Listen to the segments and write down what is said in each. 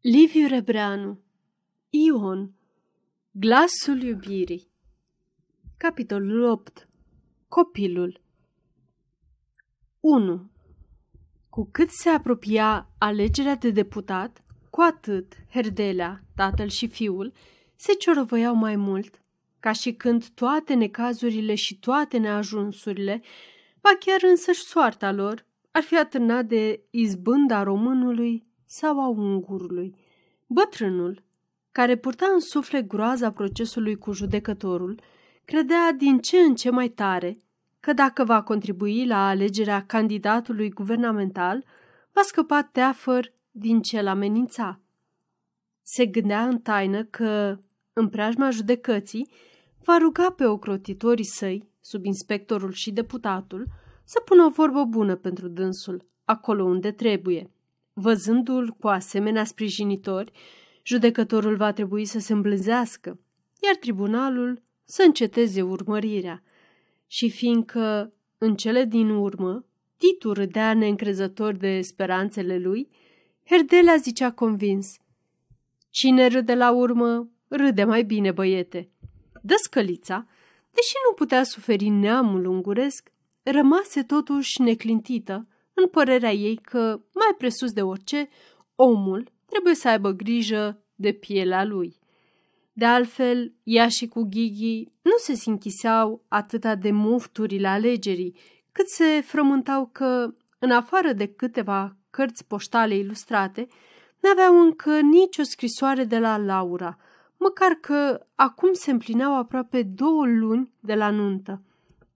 Liviu Rebreanu Ion Glasul iubirii Capitolul 8 Copilul 1. Cu cât se apropia alegerea de deputat, cu atât Herdelea, tatăl și fiul, se ciorovăiau mai mult, ca și când toate necazurile și toate neajunsurile, ba chiar însăși soarta lor, ar fi atârnat de izbânda românului sau a ungurului. Bătrânul, care purta în suflet groaza procesului cu judecătorul, credea din ce în ce mai tare că dacă va contribui la alegerea candidatului guvernamental, va scăpa teafăr din cel amenința. Se gândea în taină că, în preajma judecății, va ruga pe ocrotitorii săi, subinspectorul și deputatul, să pună o vorbă bună pentru dânsul, acolo unde trebuie. Văzându-l cu asemenea sprijinitori, judecătorul va trebui să se îmblânzească, iar tribunalul să înceteze urmărirea. Și fiindcă, în cele din urmă, Titu râdea neîncrezător de speranțele lui, Herdelea zicea convins, Cine râde la urmă, râde mai bine, băiete. Dăscălița, deși nu putea suferi neamul unguresc, rămase totuși neclintită în părerea ei că, mai presus de orice, omul trebuie să aibă grijă de pielea lui. De altfel, ea și cu Ghighi nu se sinchiseau atâta de mufturile alegerii, cât se frământau că, în afară de câteva cărți poștale ilustrate, n-aveau încă nicio scrisoare de la Laura, măcar că acum se împlineau aproape două luni de la nuntă.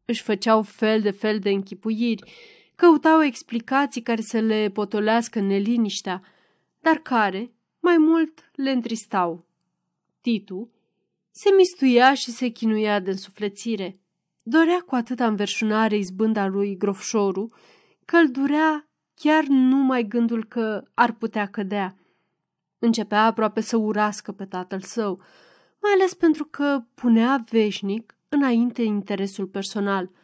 Își făceau fel de fel de închipuiri, căutau explicații care să le potolească neliniștea, dar care, mai mult, le întristau. Titu se mistuia și se chinuia de însuflețire. Dorea cu atâta înverșunare izbânda lui Grofșoru că îl durea chiar numai gândul că ar putea cădea. Începea aproape să urască pe tatăl său, mai ales pentru că punea veșnic înainte interesul personal –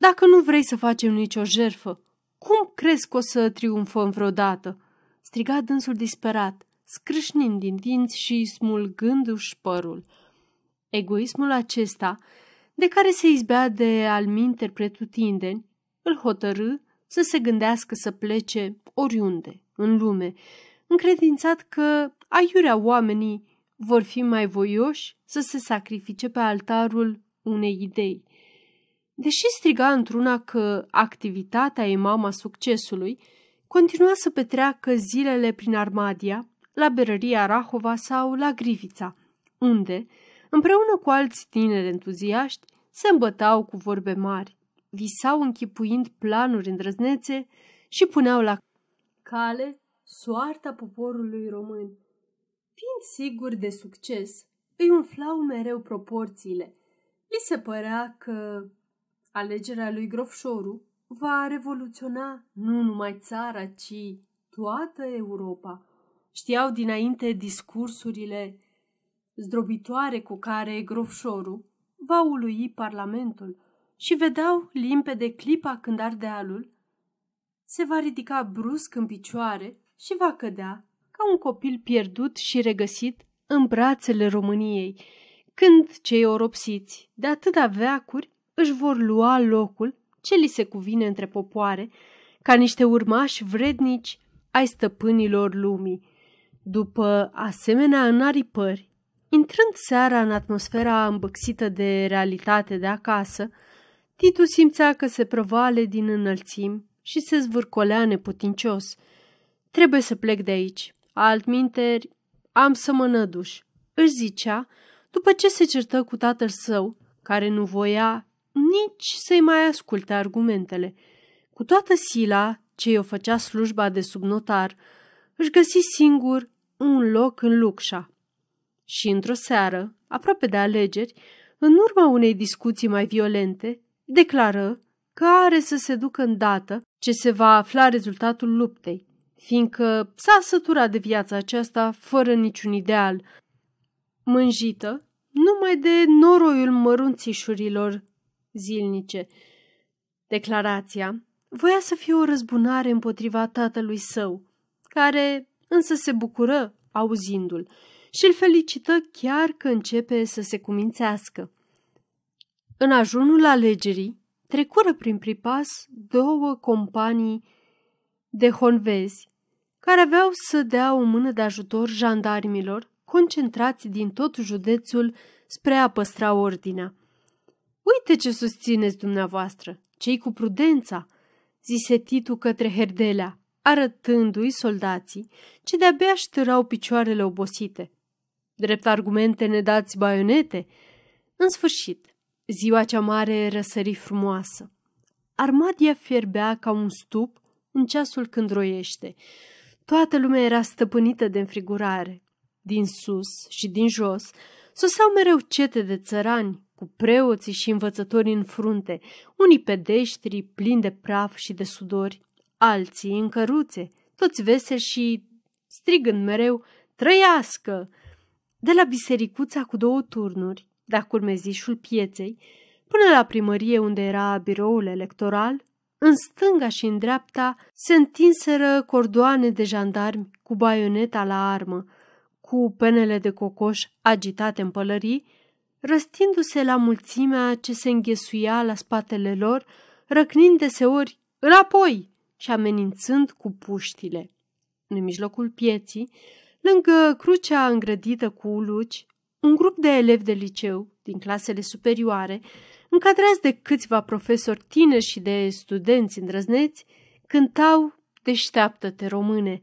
dacă nu vrei să facem nicio jerfă, cum crezi că o să triumfăm vreodată?" striga dânsul disperat, scrâșnind din dinți și smulgându-și părul. Egoismul acesta, de care se izbea de alminteri pretutindeni, îl hotărâ să se gândească să plece oriunde, în lume, încredințat că aiurea oamenii vor fi mai voioși să se sacrifice pe altarul unei idei. Deși striga într-una că activitatea e mama succesului, continua să petreacă zilele prin Armadia, la berăria Rahova sau la Grivița, unde, împreună cu alți tineri entuziaști, se îmbătau cu vorbe mari, visau închipuind planuri îndrăznețe și puneau la cale soarta poporului român. Fiind siguri de succes, îi umflau mereu proporțiile. Li se părea că Alegerea lui Grofșoru va revoluționa nu numai țara, ci toată Europa. Știau dinainte discursurile zdrobitoare cu care Grofșoru va ului Parlamentul și vedeau limpede clipa când ardealul se va ridica brusc în picioare și va cădea ca un copil pierdut și regăsit în brațele României, când cei oropsiți de atâta veacuri își vor lua locul ce li se cuvine între popoare, ca niște urmași vrednici ai stăpânilor lumii. După asemenea înaripări, intrând seara în atmosfera îmbăxită de realitate de acasă, Titu simțea că se prăvale din înălțimi și se zvârcolea neputincios. Trebuie să plec de aici, altminteri am să mă năduș, își zicea, după ce se certă cu tatăl său, care nu voia nici să-i mai asculte argumentele. Cu toată sila ce o făcea slujba de subnotar, își găsi singur un loc în Luxa. Și într-o seară, aproape de alegeri, în urma unei discuții mai violente, declară că are să se ducă îndată ce se va afla rezultatul luptei, fiindcă s-a săturat de viața aceasta fără niciun ideal, mânjită numai de noroiul mărunțișurilor zilnice. Declarația voia să fie o răzbunare împotriva tatălui său, care însă se bucură auzindu-l și îl felicită chiar că începe să se cumințească. În ajunul alegerii, trecură prin pripas două companii de honvezi care aveau să dea o mână de ajutor jandarmilor concentrați din tot județul spre a păstra ordinea. Uite ce susțineți dumneavoastră, cei cu prudența, zise Titu către Herdelea, arătându-i soldații ce de-abia ștârau picioarele obosite. Drept argumente ne dați baionete? În sfârșit, ziua cea mare răsări frumoasă. Armadia fierbea ca un stup în ceasul când roiește. Toată lumea era stăpânită de înfrigurare. Din sus și din jos soseau mereu cete de țărani, cu preoții și învățătorii în frunte, unii pedeștri plini de praf și de sudori, alții în căruțe, toți veseli și strigând mereu, trăiască! De la bisericuța cu două turnuri, de-a curmezișul pieței, până la primărie unde era biroul electoral, în stânga și în dreapta se întinseră cordoane de jandarmi cu baioneta la armă, cu penele de cocoș agitate în pălării, răstindu-se la mulțimea ce se înghesuia la spatele lor, răcnind deseori înapoi și amenințând cu puștile. În mijlocul pieții, lângă crucea îngrădită cu uluci, un grup de elevi de liceu din clasele superioare, încadrați de câțiva profesori tineri și de studenți îndrăzneți, cântau Deșteaptă-te, române,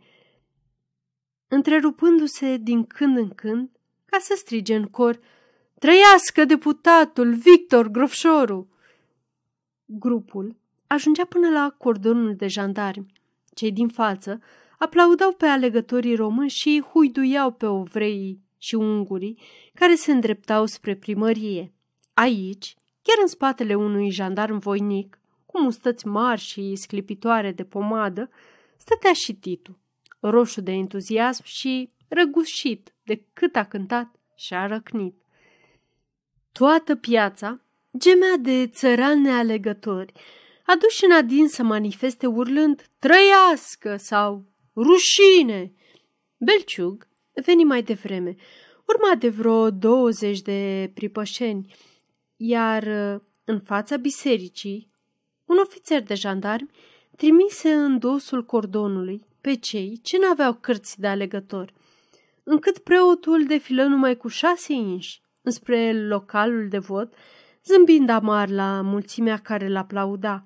întrerupându-se din când în când ca să strige în cor Trăiască deputatul Victor Grofșoru! Grupul ajungea până la cordonul de jandarmi. Cei din față aplaudau pe alegătorii români și huiduiau pe ovreii și ungurii care se îndreptau spre primărie. Aici, chiar în spatele unui jandarm voinic, cu mustăți mari și sclipitoare de pomadă, stătea și Titu, roșu de entuziasm și răgușit de cât a cântat și a răcnit. Toată piața gemea de țărani nealegători, aduși în adin să manifeste urlând Trăiască sau Rușine! Belciug veni mai devreme, urma de vreo douăzeci de pripășeni, iar în fața bisericii, un ofițer de jandarmi trimise în dosul cordonului pe cei ce n-aveau cărți de alegător, încât preotul defilă numai cu șase inși înspre localul de vot, zâmbind amar la mulțimea care l-aplauda.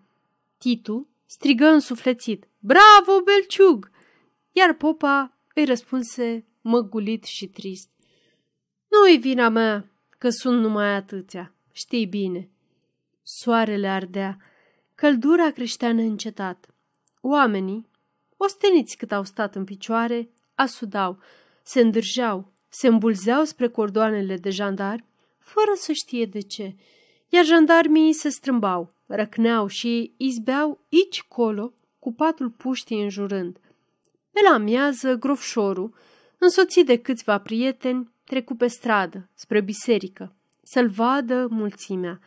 Titu strigă însuflețit, Bravo, Belciug! Iar popa îi răspunse măgulit și trist. Nu-i vina mea că sunt numai atâția, știi bine. Soarele ardea, căldura creștea neîncetat. Oamenii, osteniți cât au stat în picioare, asudau, se îndârjeau, se îmbulzeau spre cordoanele de jandarmi, fără să știe de ce, iar jandarmii se strâmbau, răcneau și izbeau aici colo cu patul puștii înjurând. Pe la amiază, grofșorul, însoțit de câțiva prieteni, trecu pe stradă, spre biserică, să-l vadă mulțimea.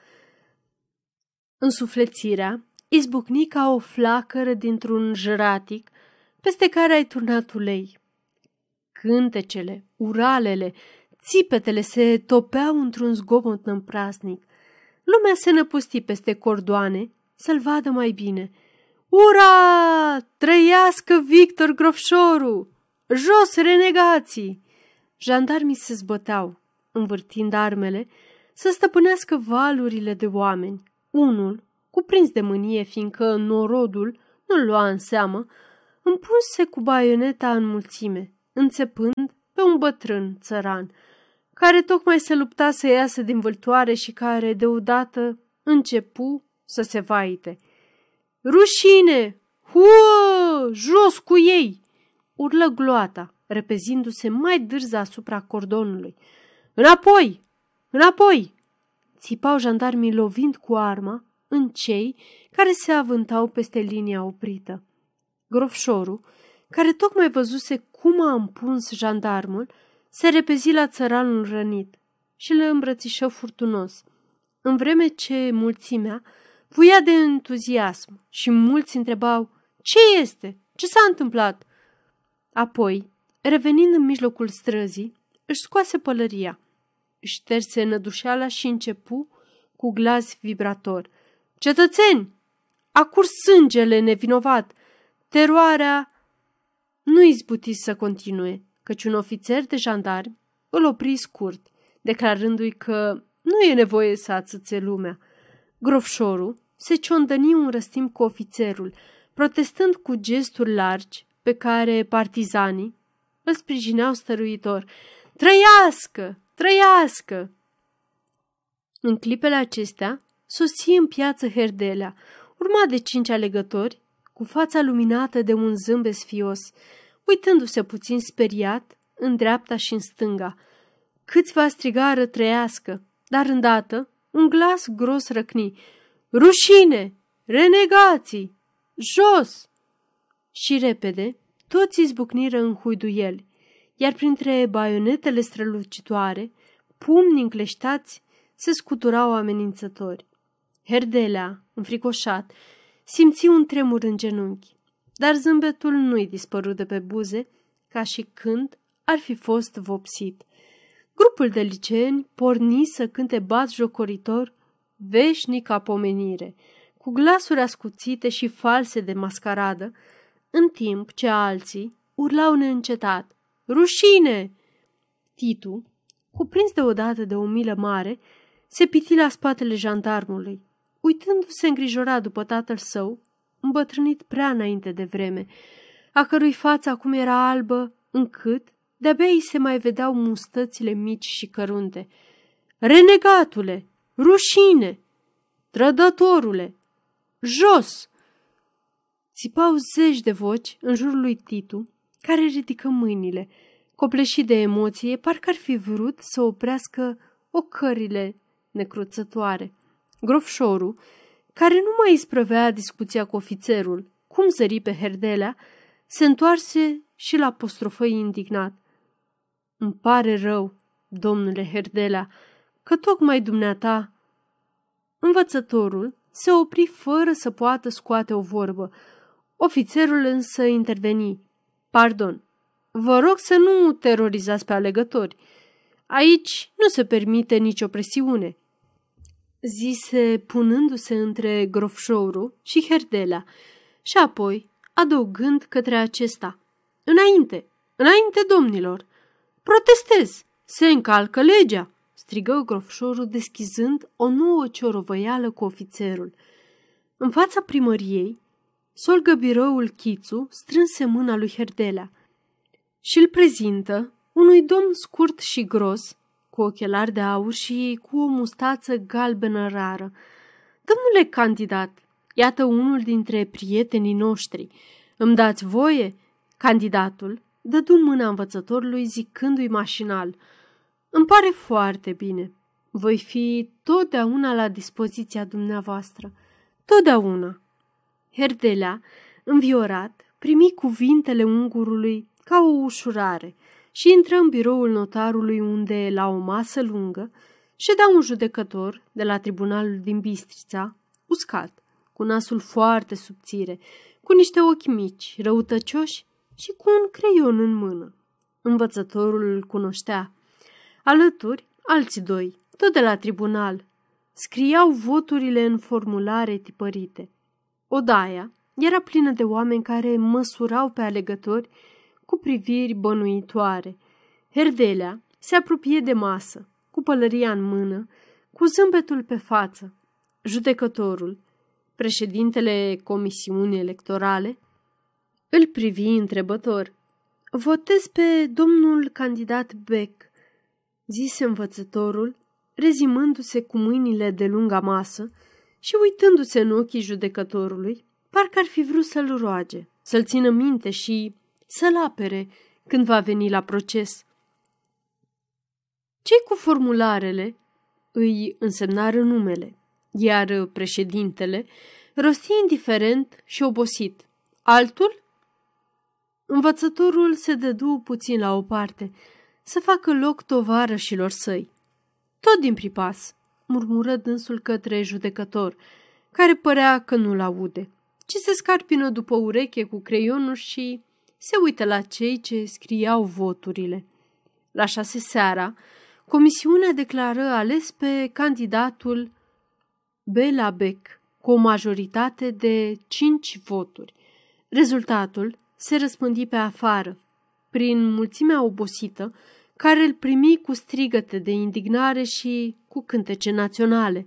Însuflețirea izbucni ca o flacără dintr-un jăratic peste care ai turnat ulei. Cântecele, uralele, țipetele se topeau într-un zgomot împraznic. Lumea se năpusti peste cordoane să-l vadă mai bine. Ura! Trăiască Victor Grofșoru! Jos renegații! Jandarmii se zbăteau, învârtind armele, să stăpânească valurile de oameni. Unul, cuprins de mânie, fiindcă norodul nu-l lua în seamă, împunse cu baioneta în mulțime, înțepând pe un bătrân țăran, care tocmai se lupta să iasă din vâltoare și care, deodată, începu să se vaite. Rușine! Huă! Jos cu ei! Urlă gloata, repezindu-se mai dârză asupra cordonului. Înapoi! Înapoi! Țipau jandarmii lovind cu arma în cei care se avântau peste linia oprită. Grofșorul, care tocmai văzuse cum a împuns jandarmul, se repezi la țăranul rănit și le îmbrățișă furtunos, în vreme ce mulțimea vuia de entuziasm și mulți întrebau ce este, ce s-a întâmplat. Apoi revenind în mijlocul străzii, își scoase pălăria, își șterse nădușeala și începu cu glas vibrator. Cetățeni, a curs sângele nevinovat. Teroarea nu izbuti să continue, căci un ofițer de jandarmi îl opri scurt, declarându-i că nu e nevoie să ațățe lumea. Grofșorul se ciondăni un răstim cu ofițerul, protestând cu gesturi largi pe care partizanii îl sprijineau stăruitor. Trăiască! Trăiască! În clipele acestea, sosi în piață Herdelea, urmat de cinci alegători, cu fața luminată de un zâmbet sfios, uitându-se puțin speriat în dreapta și în stânga. Câțiva strigară trăiască, dar îndată un glas gros răcni. Rușine! Renegații! Jos! Și repede, toți izbucniră în huiduieli, iar printre baionetele strălucitoare, pumni încleștați, se scuturau amenințători. Herdelea, înfricoșat, simți un tremur în genunchi, dar zâmbetul nu-i dispărut de pe buze, ca și când ar fi fost vopsit. Grupul de liceeni porni să cânte bat jocoritor veșnica pomenire, cu glasuri ascuțite și false de mascaradă, în timp ce alții urlau neîncetat. Rușine! Titu, cuprins deodată de o milă mare, se piti la spatele jandarmului, uitându-se îngrijorat după tatăl său, îmbătrânit prea înainte de vreme, a cărui față acum era albă încât de-abia îi se mai vedeau mustățile mici și cărunte. Renegatule! Rușine! Trădătorule! Jos! Țipau zeci de voci în jurul lui Titu, care ridică mâinile, copleșit de emoție, parcă ar fi vrut să oprească ocările necruțătoare. Grofșorul, care nu mai isprăvea discuția cu ofițerul, cum zări pe Herdelea, se întoarse și la apostrofă indignat. Îmi pare rău, domnule Herdelea, că tocmai dumneata... Învățătorul se opri fără să poată scoate o vorbă. Ofițerul însă interveni. Pardon, vă rog să nu terorizați pe alegători. Aici nu se permite nicio presiune zise punându-se între grofșoru și Herdela și apoi adăugând către acesta. Înainte, înainte, domnilor! Protestez! Se încalcă legea! strigă grofșorul deschizând o nouă ciorovăială cu ofițerul. În fața primăriei, solgă biroul Chițu strânse mâna lui Herdela și îl prezintă unui domn scurt și gros, cu ochelari de aur și cu o mustață galbenă rară. Domnule candidat, iată unul dintre prietenii noștri. Îmi dați voie? Candidatul dădu mâna învățătorului zicându-i mașinal. Îmi pare foarte bine. Voi fi totdeauna la dispoziția dumneavoastră. Totdeauna. Herdelea, înviorat, primi cuvintele ungurului ca o ușurare – și intră în biroul notarului unde, la o masă lungă, ședea un judecător de la tribunalul din Bistrița, uscat, cu nasul foarte subțire, cu niște ochi mici, răutăcioși și cu un creion în mână. Învățătorul îl cunoștea. Alături, alți doi, tot de la tribunal, scriau voturile în formulare tipărite. Odaia era plină de oameni care măsurau pe alegători cu priviri bănuitoare. Herdelea se apropie de masă, cu pălăria în mână, cu zâmbetul pe față. Judecătorul, președintele comisiunii electorale, îl privi întrebător. Votez pe domnul candidat Beck, zise învățătorul, rezimându-se cu mâinile de lunga masă și uitându-se în ochii judecătorului, parcă ar fi vrut să-l roage, să-l țină minte și să-l apere când va veni la proces. Cei cu formularele îi însemnară numele, iar președintele rosti indiferent și obosit. Altul? Învățătorul se dădu puțin la o parte, să facă loc tovarășilor săi. Tot din pripas, murmură dânsul către judecător, care părea că nu-l aude, ci se scarpină după ureche cu creionul și se uită la cei ce scriau voturile. La șase seara, comisiunea declară ales pe candidatul Belabec cu o majoritate de cinci voturi. Rezultatul se răspândi pe afară, prin mulțimea obosită, care îl primi cu strigăte de indignare și cu cântece naționale.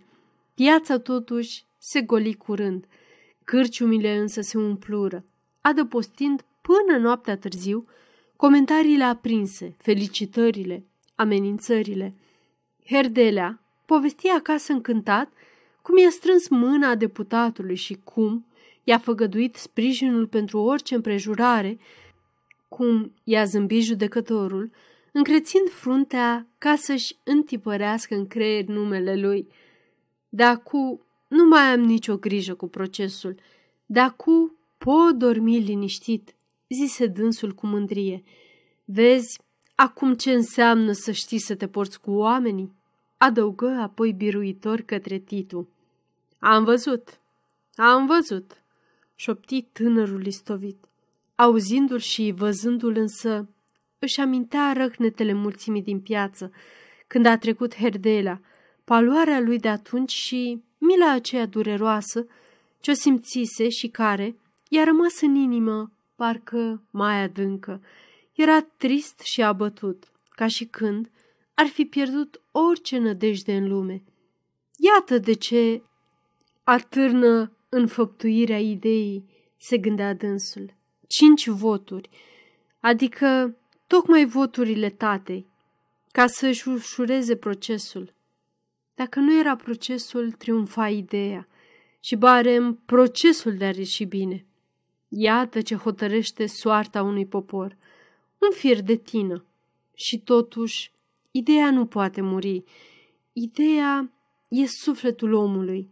Piața totuși se goli curând, cârciumile însă se umplură, adăpostind până noaptea târziu comentariile aprinse, felicitările, amenințările. Herdelea povestia acasă încântat cum i-a strâns mâna deputatului și cum i-a făgăduit sprijinul pentru orice împrejurare, cum i-a zâmbit judecătorul, încrețind fruntea ca să-și întipărească în creier numele lui. De acu nu mai am nicio grijă cu procesul. De acu pot dormi liniștit, zise dânsul cu mândrie. Vezi acum ce înseamnă să știi să te porți cu oamenii? Adăugă apoi biruitor către Titu. Am văzut, am văzut, șopti tânărul istovit. Auzindu-l și văzându-l însă, își amintea răhnetele mulțimii din piață, când a trecut Herdela, paloarea lui de atunci și mila aceea dureroasă ce o simțise și care i-a rămas în inimă parcă mai adâncă. Era trist și abătut, ca și când ar fi pierdut orice nădejde în lume. Iată de ce atârnă înfăptuirea ideii, se gândea dânsul. Cinci voturi, adică tocmai voturile tatei, ca să-și ușureze procesul. Dacă nu era procesul, triumfa ideea și barem procesul de a reși bine. Iată ce hotărăște soarta unui popor, un fir de tină. Și totuși, ideea nu poate muri. Ideea e sufletul omului.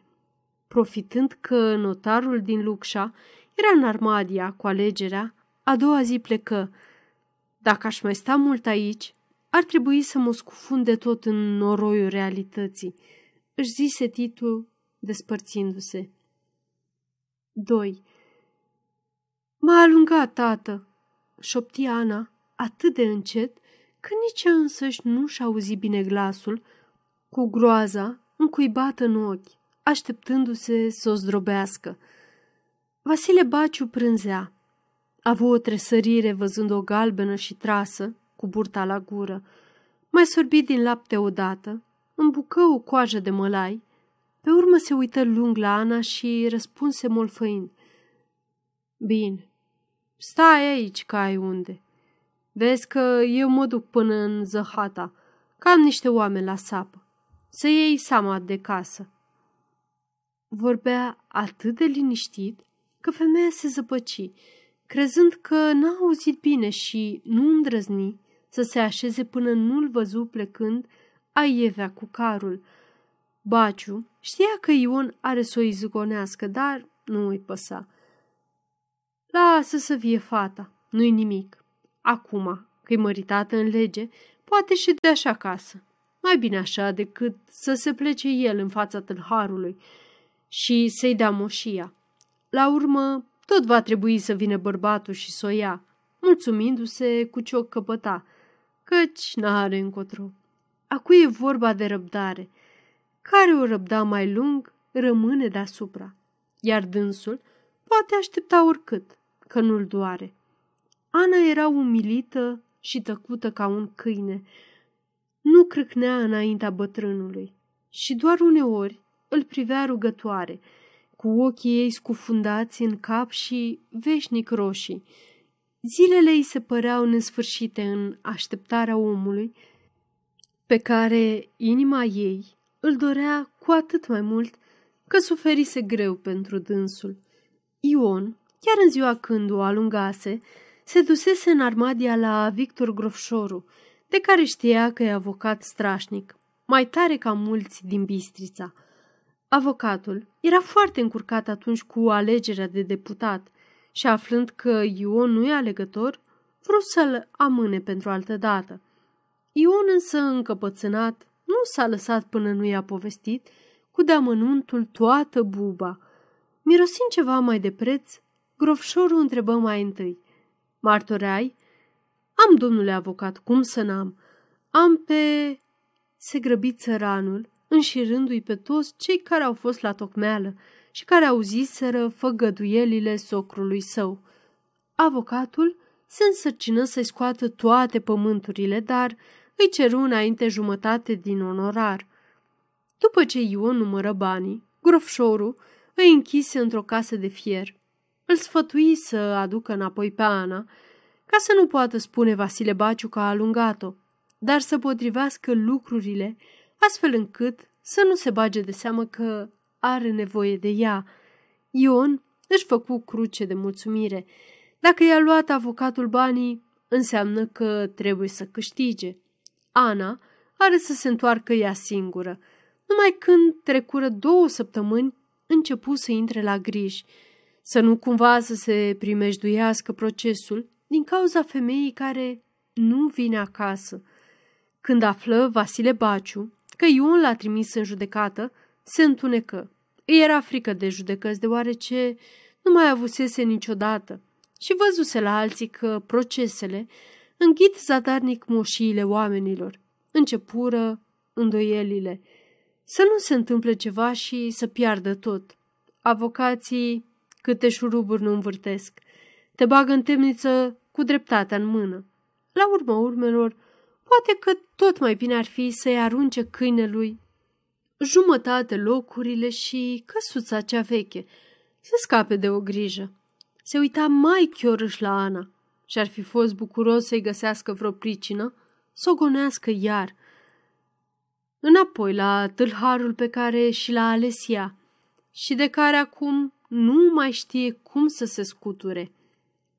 Profitând că notarul din Luxa era în Armadia cu alegerea, a doua zi plecă. Dacă aș mai sta mult aici, ar trebui să mă scufund de tot în noroiul realității, își zise Titu despărțindu-se. 2. M-a alungat, tată, șopti Ana atât de încet că nici ea însăși nu-și auzi bine glasul, cu groaza încuibată în ochi, așteptându-se să o zdrobească. Vasile Baciu prânzea. A avut o tresărire văzând o galbenă și trasă, cu burta la gură. Mai sorbi din lapte odată, îmbucă o coajă de mălai, pe urmă se uită lung la Ana și răspunse molfăind. Bine, stai aici ca ai unde. Vezi că eu mă duc până în Zăhata, că am niște oameni la sapă. Să iei seama de casă. Vorbea atât de liniștit că femeia se zăpăci, crezând că n-a auzit bine și nu îndrăzni să se așeze până nu-l văzu plecând aievea cu carul. Baciu știa că Ion are să o izgonească, dar nu îi păsa. Lasă să vie fata, nu-i nimic. Acum, că-i măritată în lege, poate și de așa casă. Mai bine așa decât să se plece el în fața tâlharului și să-i dea moșia. La urmă, tot va trebui să vină bărbatul și să o ia, mulțumindu-se cu ce o căpăta, căci n-are încotro. Acu e vorba de răbdare. Care o răbda mai lung rămâne deasupra, iar dânsul poate aștepta oricât, că nu-l doare. Ana era umilită și tăcută ca un câine. Nu crâcnea înaintea bătrânului și doar uneori îl privea rugătoare, cu ochii ei scufundați în cap și veșnic roșii. Zilele îi se păreau nesfârșite în așteptarea omului, pe care inima ei îl dorea cu atât mai mult că suferise greu pentru dânsul. Ion, chiar în ziua când o alungase, se dusese în armadia la Victor Grofșoru, de care știa că e avocat strașnic, mai tare ca mulți din Bistrița. Avocatul era foarte încurcat atunci cu alegerea de deputat și aflând că Ion nu e alegător, vrut să-l amâne pentru altă dată. Ion însă încăpățânat nu s-a lăsat până nu i-a povestit cu deamănuntul toată buba. Mirosind ceva mai de preț, grofșorul întrebă mai întâi. Martoreai? Am, domnule avocat, cum să n-am? Am pe... Se grăbi țăranul, înșirându-i pe toți cei care au fost la tocmeală și care auziseră făgăduielile socrului său. Avocatul se însărcină să-i scoată toate pământurile, dar îi ceru înainte jumătate din onorar. După ce Ion numără banii, grofșorul îi închise într-o casă de fier. Îl sfătui să aducă înapoi pe Ana, ca să nu poată spune Vasile Baciu că a alungat-o, dar să potrivească lucrurile astfel încât să nu se bage de seamă că are nevoie de ea. Ion își făcu cruce de mulțumire. Dacă i-a luat avocatul banii, înseamnă că trebuie să câștige. Ana are să se întoarcă ea singură. Numai când trecură două săptămâni, începu să intre la griji, să nu cumva să se primejduiască procesul din cauza femeii care nu vine acasă. Când află Vasile Baciu că Ion l-a trimis în judecată, se întunecă. Îi era frică de judecăți, deoarece nu mai avusese niciodată și văzuse la alții că procesele înghit zadarnic moșiile oamenilor. Începură îndoielile. Să nu se întâmple ceva și să piardă tot. Avocații câte șuruburi nu învârtesc. Te bagă în temniță cu dreptatea în mână. La urma urmelor, poate că tot mai bine ar fi să-i arunce câinelui jumătate locurile și căsuța cea veche, să scape de o grijă. Se uita mai chiorâș la Ana și ar fi fost bucuros să-i găsească vreo pricină, să o gonească iar. Înapoi la tâlharul pe care și l-a ales ea și de care acum nu mai știe cum să se scuture.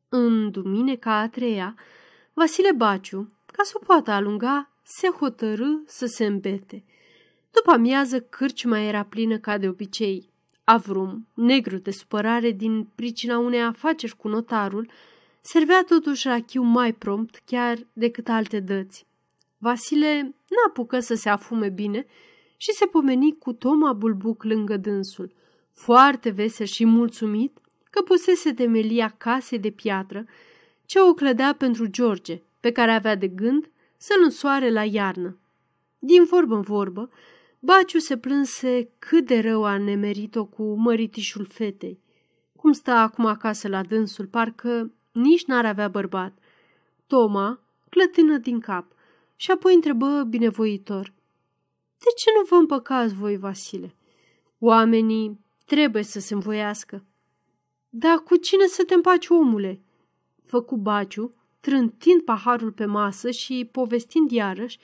În duminica a treia, Vasile Baciu, ca să o poată alunga, se hotărâ să se îmbete. După amiază, cârciuma era plină ca de obicei. Avrum, negru de supărare din pricina unei afaceri cu notarul, servea totuși rachiu mai prompt chiar decât alte dăți. Vasile n-apucă să se afume bine și se pomeni cu Toma Bulbuc lângă dânsul, foarte vesel și mulțumit că pusese temelia casei de piatră ce o clădea pentru George, pe care avea de gând să-l însoare la iarnă. Din vorbă în vorbă, Baciu se plânse cât de rău a nemerit-o cu măritișul fetei. Cum stă acum acasă la dânsul, parcă nici n-ar avea bărbat. Toma clătină din cap și apoi întrebă binevoitor. De ce nu vă împăcați voi, Vasile? Oamenii trebuie să se învoiască. Dar cu cine să te împaci, omule? Făcu Baciu, trântind paharul pe masă și povestind iarăși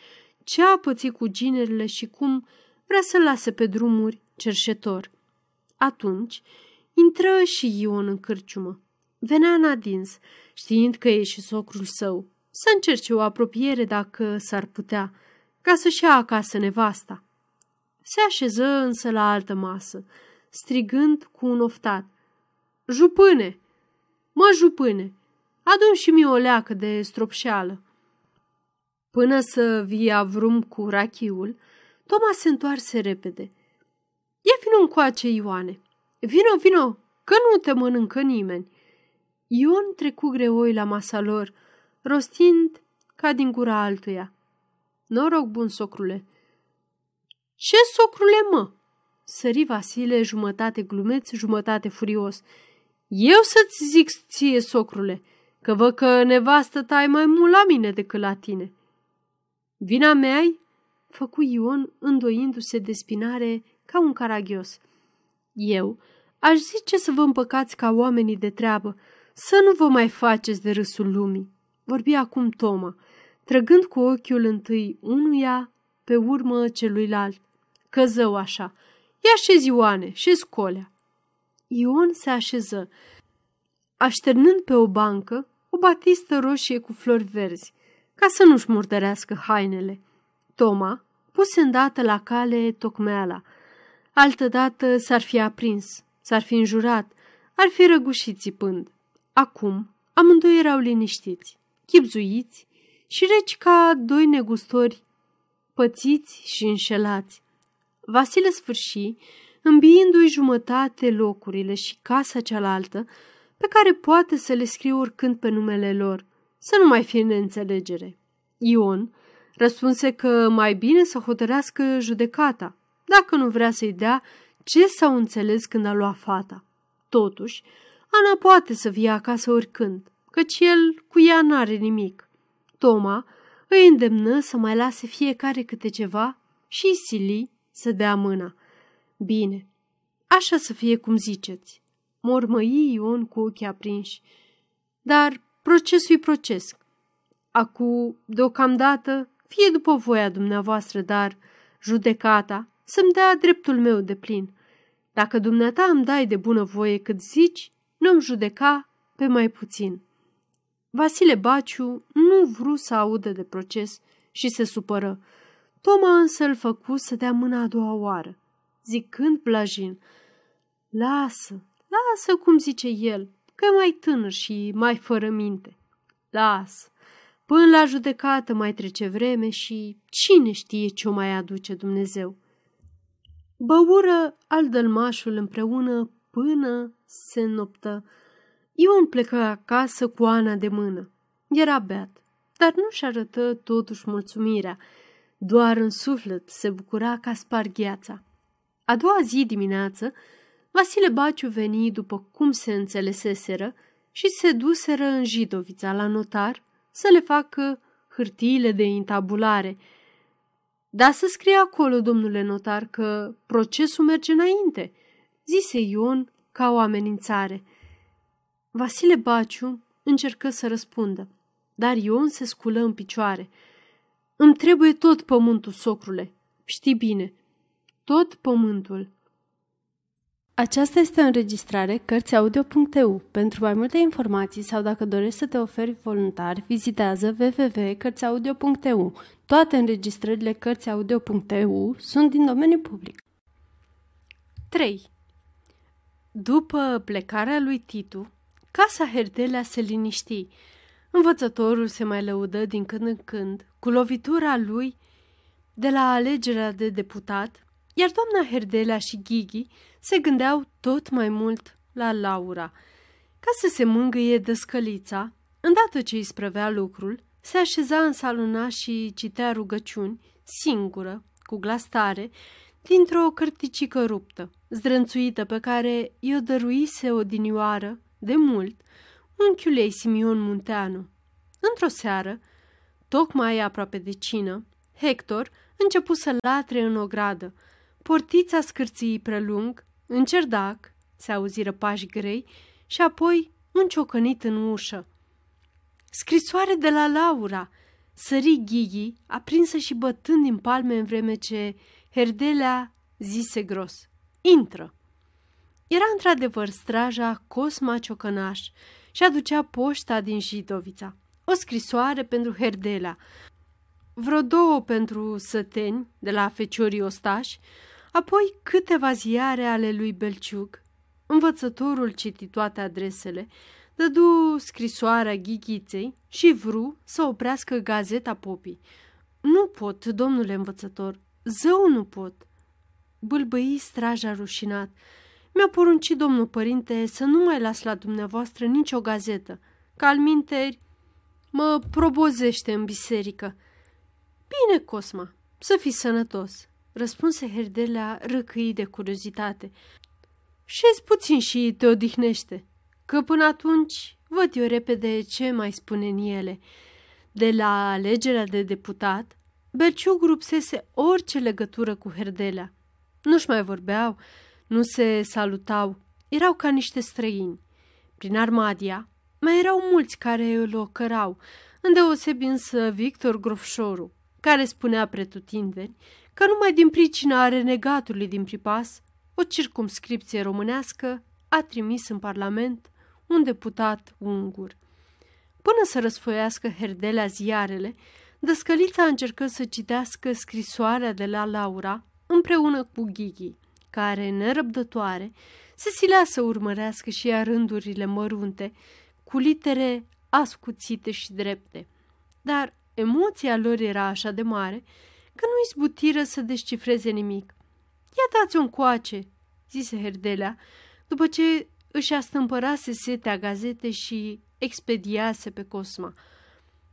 ce a pățit cu ginerile și cum vrea să lase pe drumuri cerșetor. Atunci intră și Ion în cârciumă. Venea în adins, știind că e și socrul său, să încerce o apropiere dacă s-ar putea, ca să-și ia acasă nevasta. Se așeză însă la altă masă, strigând cu un oftat. Jupâne! Mă, jupâne! Adun și mie o leacă de stropșeală. Până să via vrum cu rachiul, Toma se întoarse repede. Ia vino încoace, Ioane. Vino, vino, că nu te mănâncă nimeni. Ion trecu greoi la masa lor, rostind ca din gura altuia. Noroc bun, socrule. Ce socrule, mă? Sări Vasile jumătate glumeț, jumătate furios. Eu să-ți zic ție, socrule, că văd că nevastă ta e mai mult la mine decât la tine. Vina mea -i? făcu Ion, îndoindu-se de spinare ca un caragios. Eu aș zice să vă împăcați ca oamenii de treabă, să nu vă mai faceți de râsul lumii. Vorbi acum Toma, trăgând cu ochiul întâi unuia, pe urmă celuilalt. Căzău așa, ia șezi Ioane, și scolea. Ion se așeză, așternând pe o bancă o batistă roșie cu flori verzi, ca să nu-și murdărească hainele. Toma puse îndată la cale tocmeala. Altădată s-ar fi aprins, s-ar fi înjurat, ar fi răgușit țipând. Acum amândoi erau liniștiți, chipzuiți și reci ca doi negustori pățiți și înșelați. Vasile sfârși, îmbiindu-i jumătate locurile și casa cealaltă, pe care poate să le scrie oricând pe numele lor, să nu mai fie neînțelegere. Ion răspunse că mai bine să hotărească judecata, dacă nu vrea să-i dea ce s-au înțeles când a luat fata. Totuși, Ana poate să fie acasă oricând, căci el cu ea n-are nimic. Toma îi îndemnă să mai lase fiecare câte ceva și sili să dea mâna. Bine, așa să fie cum ziceți, mormăi Ion cu ochii aprinși. Dar procesul proces. Acu, deocamdată, fie după voia dumneavoastră, dar judecata să-mi dea dreptul meu de plin. Dacă dumneata îmi dai de bună voie cât zici, nu-mi judeca pe mai puțin. Vasile Baciu nu vru să audă de proces și se supără. Toma însă îl făcu să dea mâna a doua oară, zicând blajin, Lasă, lasă cum zice el, că e mai tânăr și mai fără minte. Lasă, până la judecată mai trece vreme și cine știe ce o mai aduce Dumnezeu. Băură al dălmașul împreună până se noptă. Ion plecă acasă cu Ana de mână. Era beat, dar nu-și arătă totuși mulțumirea. Doar în suflet se bucura ca spar gheața. A doua zi dimineață, Vasile Baciu veni după cum se înțeleseseră și se duseră în Jidovița la notar să le facă hârtiile de intabulare. Da să scrie acolo, domnule notar, că procesul merge înainte, zise Ion ca o amenințare. Vasile Baciu încercă să răspundă, dar Ion se sculă în picioare. Îmi trebuie tot pământul, socrule, știi bine, tot pământul. Aceasta este o înregistrare Cărțiaudio.eu. Pentru mai multe informații sau dacă dorești să te oferi voluntar, vizitează www.cărțiaudio.eu. Toate înregistrările Cărțiaudio.eu sunt din domeniu public. 3. După plecarea lui Titu, casa Herdelea se liniști. Învățătorul se mai lăudă din când în când cu lovitura lui de la alegerea de deputat, iar doamna Herdelea și Ghighi se gândeau tot mai mult la Laura. Ca să se mângâie dăscălița, îndată ce îi sprăvea lucrul, se așeza în salona și citea rugăciuni, singură, cu glas tare, dintr-o cărticică ruptă, zdrânțuită pe care i-o dăruise odinioară, de mult, unchiul ei Simion Munteanu. Într-o seară, tocmai aproape de cină, Hector începu să latre în ogradă. Portița scârții prelung, în cerdac, se auziră pași grei și apoi un ciocănit în ușă. Scrisoare de la Laura! Sări Ghighi, aprinsă și bătând din palme în vreme ce Herdelea zise gros. Intră! Era într-adevăr straja Cosma Ciocănaș și aducea poșta din Jidovița. O scrisoare pentru Herdelea, vreo două pentru săteni de la feciorii ostași, apoi câteva ziare ale lui Belciug. Învățătorul citi toate adresele, dădu scrisoarea ghighiței și vru să oprească gazeta popii. Nu pot, domnule învățător, zău nu pot. Bâlbăi straja rușinat. Mi-a poruncit domnul părinte să nu mai las la dumneavoastră nicio gazetă, că al minteri mă probozește în biserică. Bine, Cosma, să fii sănătos, răspunse Herdelea răcâi de curiozitate. Șezi puțin și te odihnește, că până atunci văd eu repede ce mai spune în ele. De la alegerea de deputat, Berciug rupsese orice legătură cu Herdelea. Nu-și mai vorbeau, nu se salutau, erau ca niște străini. Prin Armadia mai erau mulți care îl ocărau, îndeosebi însă Victor Grofșoru, care spunea pretutindeni că numai din pricina renegatului din Pripas, o circumscripție românească a trimis în Parlament un deputat ungur. Până să răsfoiască Herdelea ziarele, Dăscălița încercă să citească scrisoarea de la Laura împreună cu Ghighi, care, nerăbdătoare, se silea să urmărească și ea rândurile mărunte, cu litere ascuțite și drepte. Dar emoția lor era așa de mare că nu izbutiră să descifreze nimic. Ia dați-o încoace, zise Herdelea, după ce își astâmpărase setea gazete și expediase pe Cosma.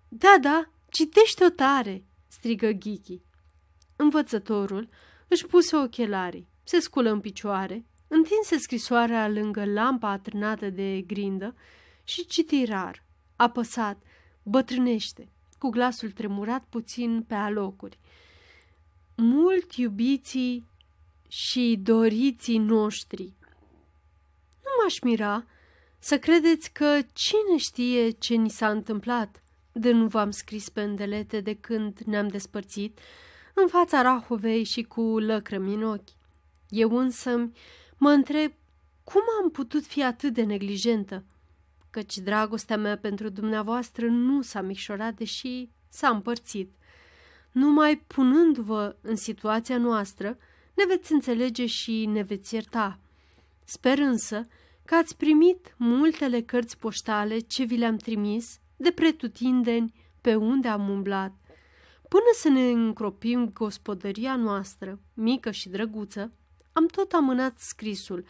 Da, da, citește-o tare!" strigă Ghiki. Învățătorul își puse ochelarii, se sculă în picioare, întinse scrisoarea lângă lampa atârnată de grindă și citi rar, apăsat, bătrânește, cu glasul tremurat puțin pe alocuri. Mult iubiții și doriții noștri. Nu m-aș mira să credeți că cine știe ce ni s-a întâmplat de nu v-am scris pe îndelete de când ne-am despărțit, în fața Rahovei și cu lăcrămi în ochi. Eu însă mă întreb cum am putut fi atât de neglijentă, căci dragostea mea pentru dumneavoastră nu s-a micșorat, deși s-a împărțit. Numai punându-vă în situația noastră, ne veți înțelege și ne veți ierta. Sper însă că ați primit multele cărți poștale ce vi le-am trimis de pretutindeni pe unde am umblat. Până să ne încropim gospodăria noastră, mică și drăguță, am tot amânat scrisul,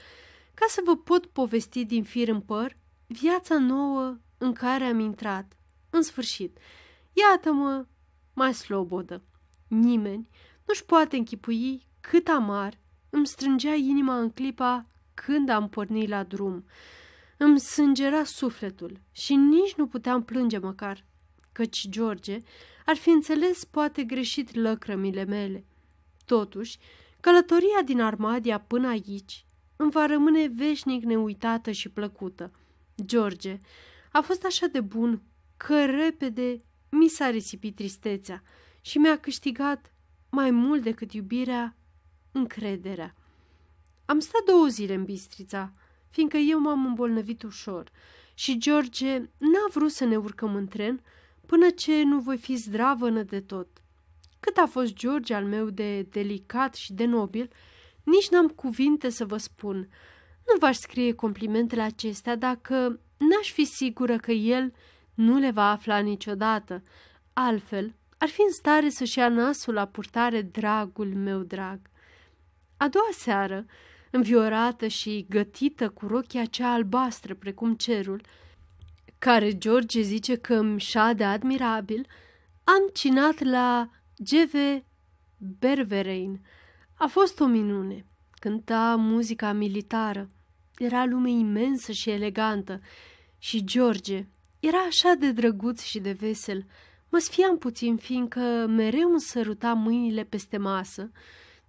ca să vă pot povesti din fir în păr viața nouă în care am intrat. În sfârșit, iată-mă mai slobodă. Nimeni nu-și poate închipui cât amar îmi strângea inima în clipa când am pornit la drum. Îmi sângera sufletul și nici nu puteam plânge măcar, căci George ar fi înțeles poate greșit lăcrămile mele. Totuși, călătoria din Armadia până aici îmi va rămâne veșnic neuitată și plăcută. George a fost așa de bun că repede mi s-a risipit tristețea și mi-a câștigat mai mult decât iubirea, încrederea. Am stat două zile în Bistrița, fiindcă eu m-am îmbolnăvit ușor și George n-a vrut să ne urcăm în tren până ce nu voi fi zdravănă de tot. Cât a fost George al meu de delicat și de nobil, nici n-am cuvinte să vă spun. Nu v-aș scrie complimentele acestea dacă n-aș fi sigură că el nu le va afla niciodată. Altfel, ar fi în stare să-și ia nasul la purtare dragul meu drag. A doua seară, înviorată și gătită cu rochia cea albastră precum cerul, care George zice că îmi șade admirabil, am cinat la G.V. Berverein. A fost o minune. Cânta muzica militară. Era lume imensă și elegantă și George era așa de drăguț și de vesel. Mă sfiam puțin, fiindcă mereu îmi săruta mâinile peste masă,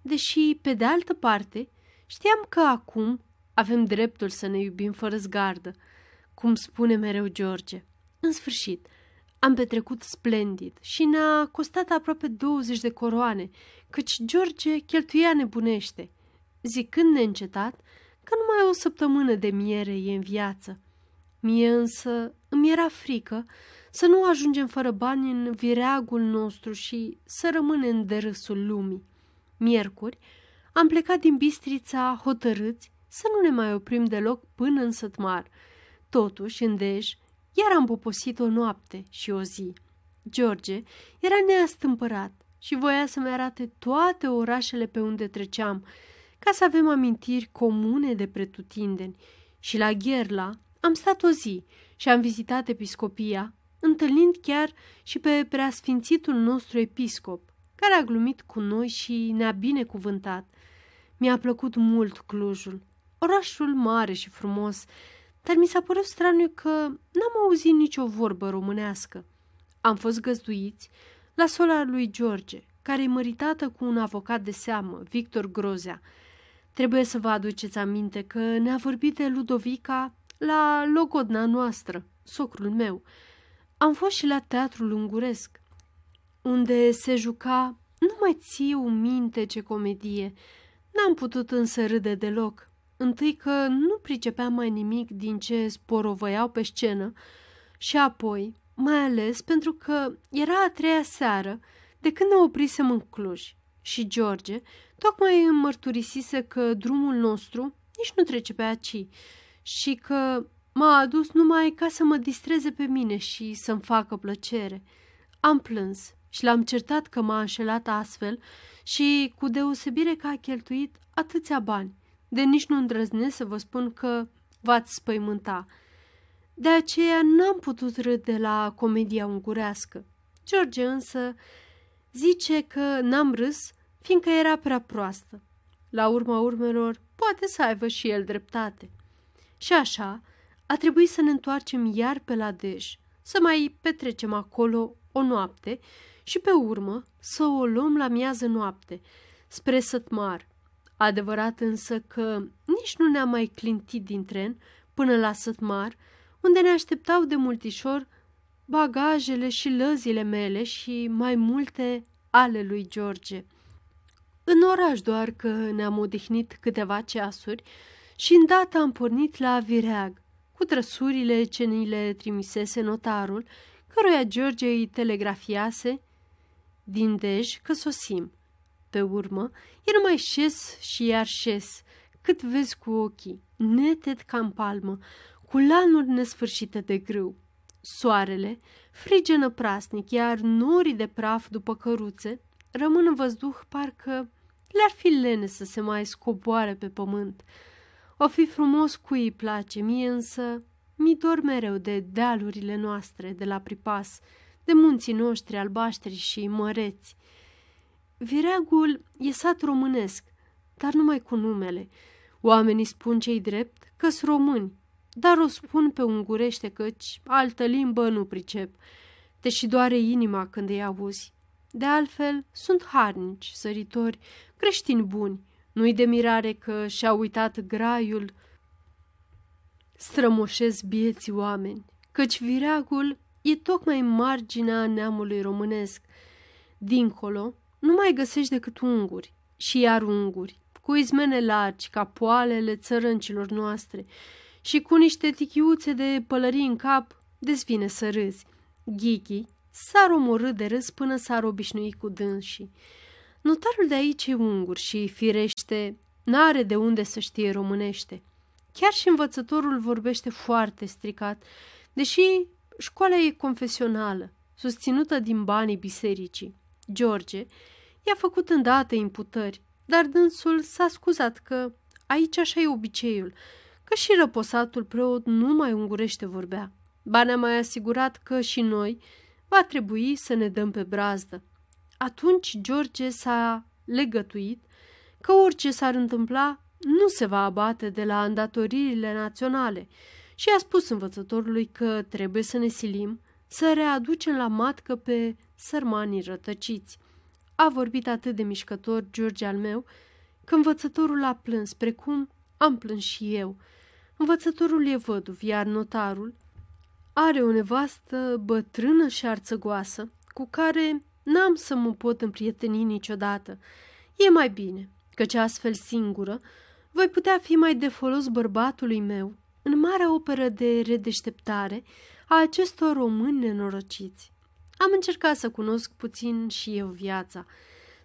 deși, pe de altă parte, Știam că acum avem dreptul să ne iubim fără zgardă, cum spune mereu George. În sfârșit, am petrecut splendid și ne-a costat aproape 20 de coroane, căci George cheltuia nebunește, zicând neîncetat că numai o săptămână de miere e în viață. Mie însă îmi era frică să nu ajungem fără bani în vireagul nostru și să rămânem de râsul lumii. Miercuri, am plecat din Bistrița hotărâți să nu ne mai oprim deloc până în Sătmar. Totuși, în Dej, iar am poposit o noapte și o zi. George era neastâmpărat și voia să-mi arate toate orașele pe unde treceam, ca să avem amintiri comune de pretutindeni. Și la Gherla am stat o zi și am vizitat episcopia, întâlnind chiar și pe preasfințitul nostru episcop, care a glumit cu noi și ne-a binecuvântat. Mi-a plăcut mult Clujul, orașul mare și frumos, dar mi s-a părut straniu că n-am auzit nicio vorbă românească. Am fost găzduiți la sola lui George, care e măritată cu un avocat de seamă, Victor Grozea. Trebuie să vă aduceți aminte că ne-a vorbit de Ludovica la logodna noastră, socrul meu. Am fost și la teatrul unguresc, unde se juca, nu mai țiu minte ce comedie, N-am putut însă râde deloc. Întâi că nu pricepeam mai nimic din ce sporovăiau pe scenă și apoi, mai ales pentru că era a treia seară de când ne oprisem în Cluj și George tocmai îmi mărturisise că drumul nostru nici nu trece pe aici și că m-a adus numai ca să mă distreze pe mine și să-mi facă plăcere. Am plâns și l-am certat că m-a înșelat astfel și cu deosebire că a cheltuit atâția bani, de nici nu îndrăznesc să vă spun că v-ați spăimânta. De aceea n-am putut râde la comedia ungurească. George însă zice că n-am râs fiindcă era prea proastă. La urma urmelor, poate să aibă și el dreptate. Și așa, a trebuit să ne întoarcem iar pe la Dej, să mai petrecem acolo o noapte și pe urmă să o luăm la miază noapte, spre Sătmar. Adevărat însă că nici nu ne-am mai clintit din tren până la Sătmar, unde ne așteptau de multișor bagajele și lăzile mele și mai multe ale lui George. În oraș doar că ne-am odihnit câteva ceasuri și îndată am pornit la Vireag, cu trăsurile ce ni le trimisese notarul, căruia George îi telegrafiase din Dej că sosim. Pe urmă, era mai șes și iar șes, cât vezi cu ochii, neted ca în palmă, cu lanuri nesfârșite de grâu. Soarele frigenă prasnic, iar norii de praf după căruțe rămân în văzduh parcă le-ar fi lene să se mai scoboare pe pământ. O fi frumos cu îi place, mie însă mi dor mereu de dealurile noastre de la pripas, de munții noștri albaștri și măreți. Vireagul e sat românesc, dar numai cu numele. Oamenii spun cei drept că sunt români, dar o spun pe ungurește căci altă limbă nu pricep. Te și doare inima când îi auzi. De altfel, sunt harnici, săritori, creștini buni. Nu-i de mirare că și-au uitat graiul strămoșesc bieții oameni, căci vireagul e tocmai marginea neamului românesc. Dincolo, nu mai găsești decât unguri și iar unguri, cu izmene largi ca poalele țărâncilor noastre și cu niște tichiuțe de pălării în cap, dezvine să râzi. Ghighi s-ar omorâ de râs până s-ar obișnui cu dânsii. Notarul de aici e ungur și, firește, n-are de unde să știe românește. Chiar și învățătorul vorbește foarte stricat, deși școala e confesională, susținută din banii bisericii. George i-a făcut îndată imputări, dar dânsul s-a scuzat că aici așa e obiceiul, că și răposatul preot nu mai ungurește vorbea. Ba ne-a mai asigurat că și noi va trebui să ne dăm pe brazdă. Atunci George s-a legătuit că orice s-ar întâmpla nu se va abate de la îndatoririle naționale și a spus învățătorului că trebuie să ne silim să readucem la matcă pe sărmanii rătăciți. A vorbit atât de mișcător George al meu că învățătorul a plâns, precum am plâns și eu. Învățătorul e văduv, iar notarul are o nevastă bătrână și arțăgoasă, cu care n-am să mă pot împrieteni niciodată. E mai bine, căci astfel singură voi putea fi mai de folos bărbatului meu în marea operă de redeșteptare a acestor români nenorociți. Am încercat să cunosc puțin și eu viața,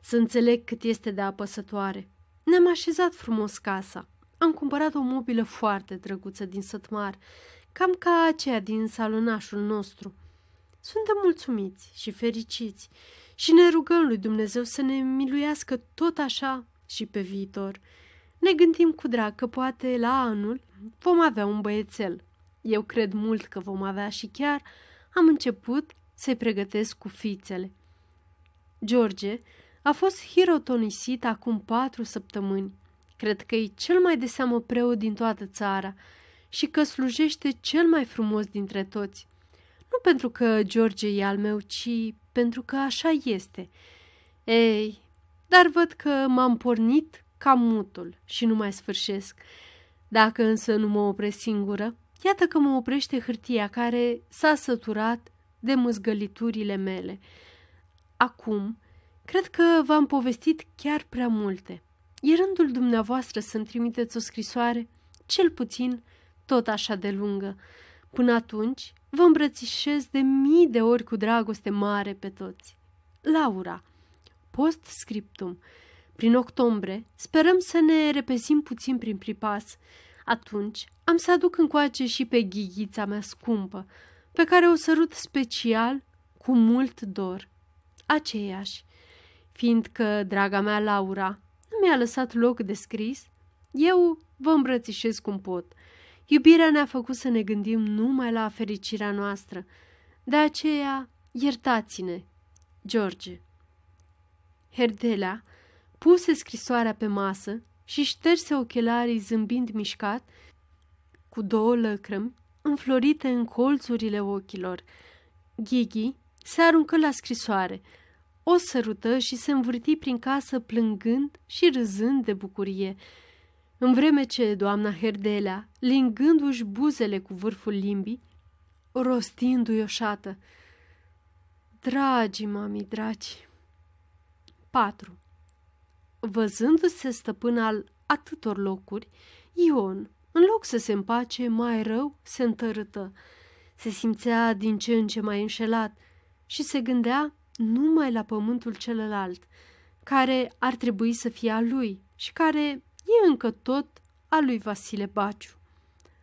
să înțeleg cât este de apăsătoare. Ne-am așezat frumos casa. Am cumpărat o mobilă foarte drăguță din Sătmar, cam ca aceea din salonașul nostru. Suntem mulțumiți și fericiți și ne rugăm lui Dumnezeu să ne miluiască tot așa și pe viitor. Ne gândim cu drag că poate la anul vom avea un băiețel. Eu cred mult că vom avea și chiar am început să-i pregătesc cu fițele. George a fost hirotonisit acum patru săptămâni. Cred că e cel mai de seamă preot din toată țara și că slujește cel mai frumos dintre toți. Nu pentru că George e al meu, ci pentru că așa este. Ei, dar văd că m-am pornit ca mutul și nu mai sfârșesc. Dacă însă nu mă opresc singură, iată că mă oprește hârtia care s-a săturat de măzgăliturile mele. Acum, cred că v-am povestit chiar prea multe. E rândul dumneavoastră să-mi trimiteți o scrisoare, cel puțin tot așa de lungă. Până atunci, vă îmbrățișez de mii de ori cu dragoste mare pe toți. Laura, post scriptum, prin octombrie, sperăm să ne repezim puțin prin pripas. Atunci am să aduc încoace și pe ghighița mea scumpă, pe care o sărut special cu mult dor. Aceeași, fiindcă, draga mea Laura, nu mi-a lăsat loc de scris, eu vă îmbrățișez cum pot, Iubirea ne-a făcut să ne gândim numai la fericirea noastră. De aceea, iertați-ne, George. Herdelea puse scrisoarea pe masă și șterse ochelarii zâmbind mișcat, cu două lăcrămi înflorite în colțurile ochilor. Ghighi se aruncă la scrisoare, o sărută și se învârti prin casă plângând și râzând de bucurie. În vreme ce doamna Herdelea, lingându-și buzele cu vârful limbii, rostindu-i o șată. Dragi, mami, dragi! 4. Văzându-se stăpân al atâtor locuri, Ion, în loc să se împace, mai rău se întărâtă. Se simțea din ce în ce mai înșelat și se gândea numai la pământul celălalt, care ar trebui să fie al lui și care e încă tot al lui Vasile Baciu.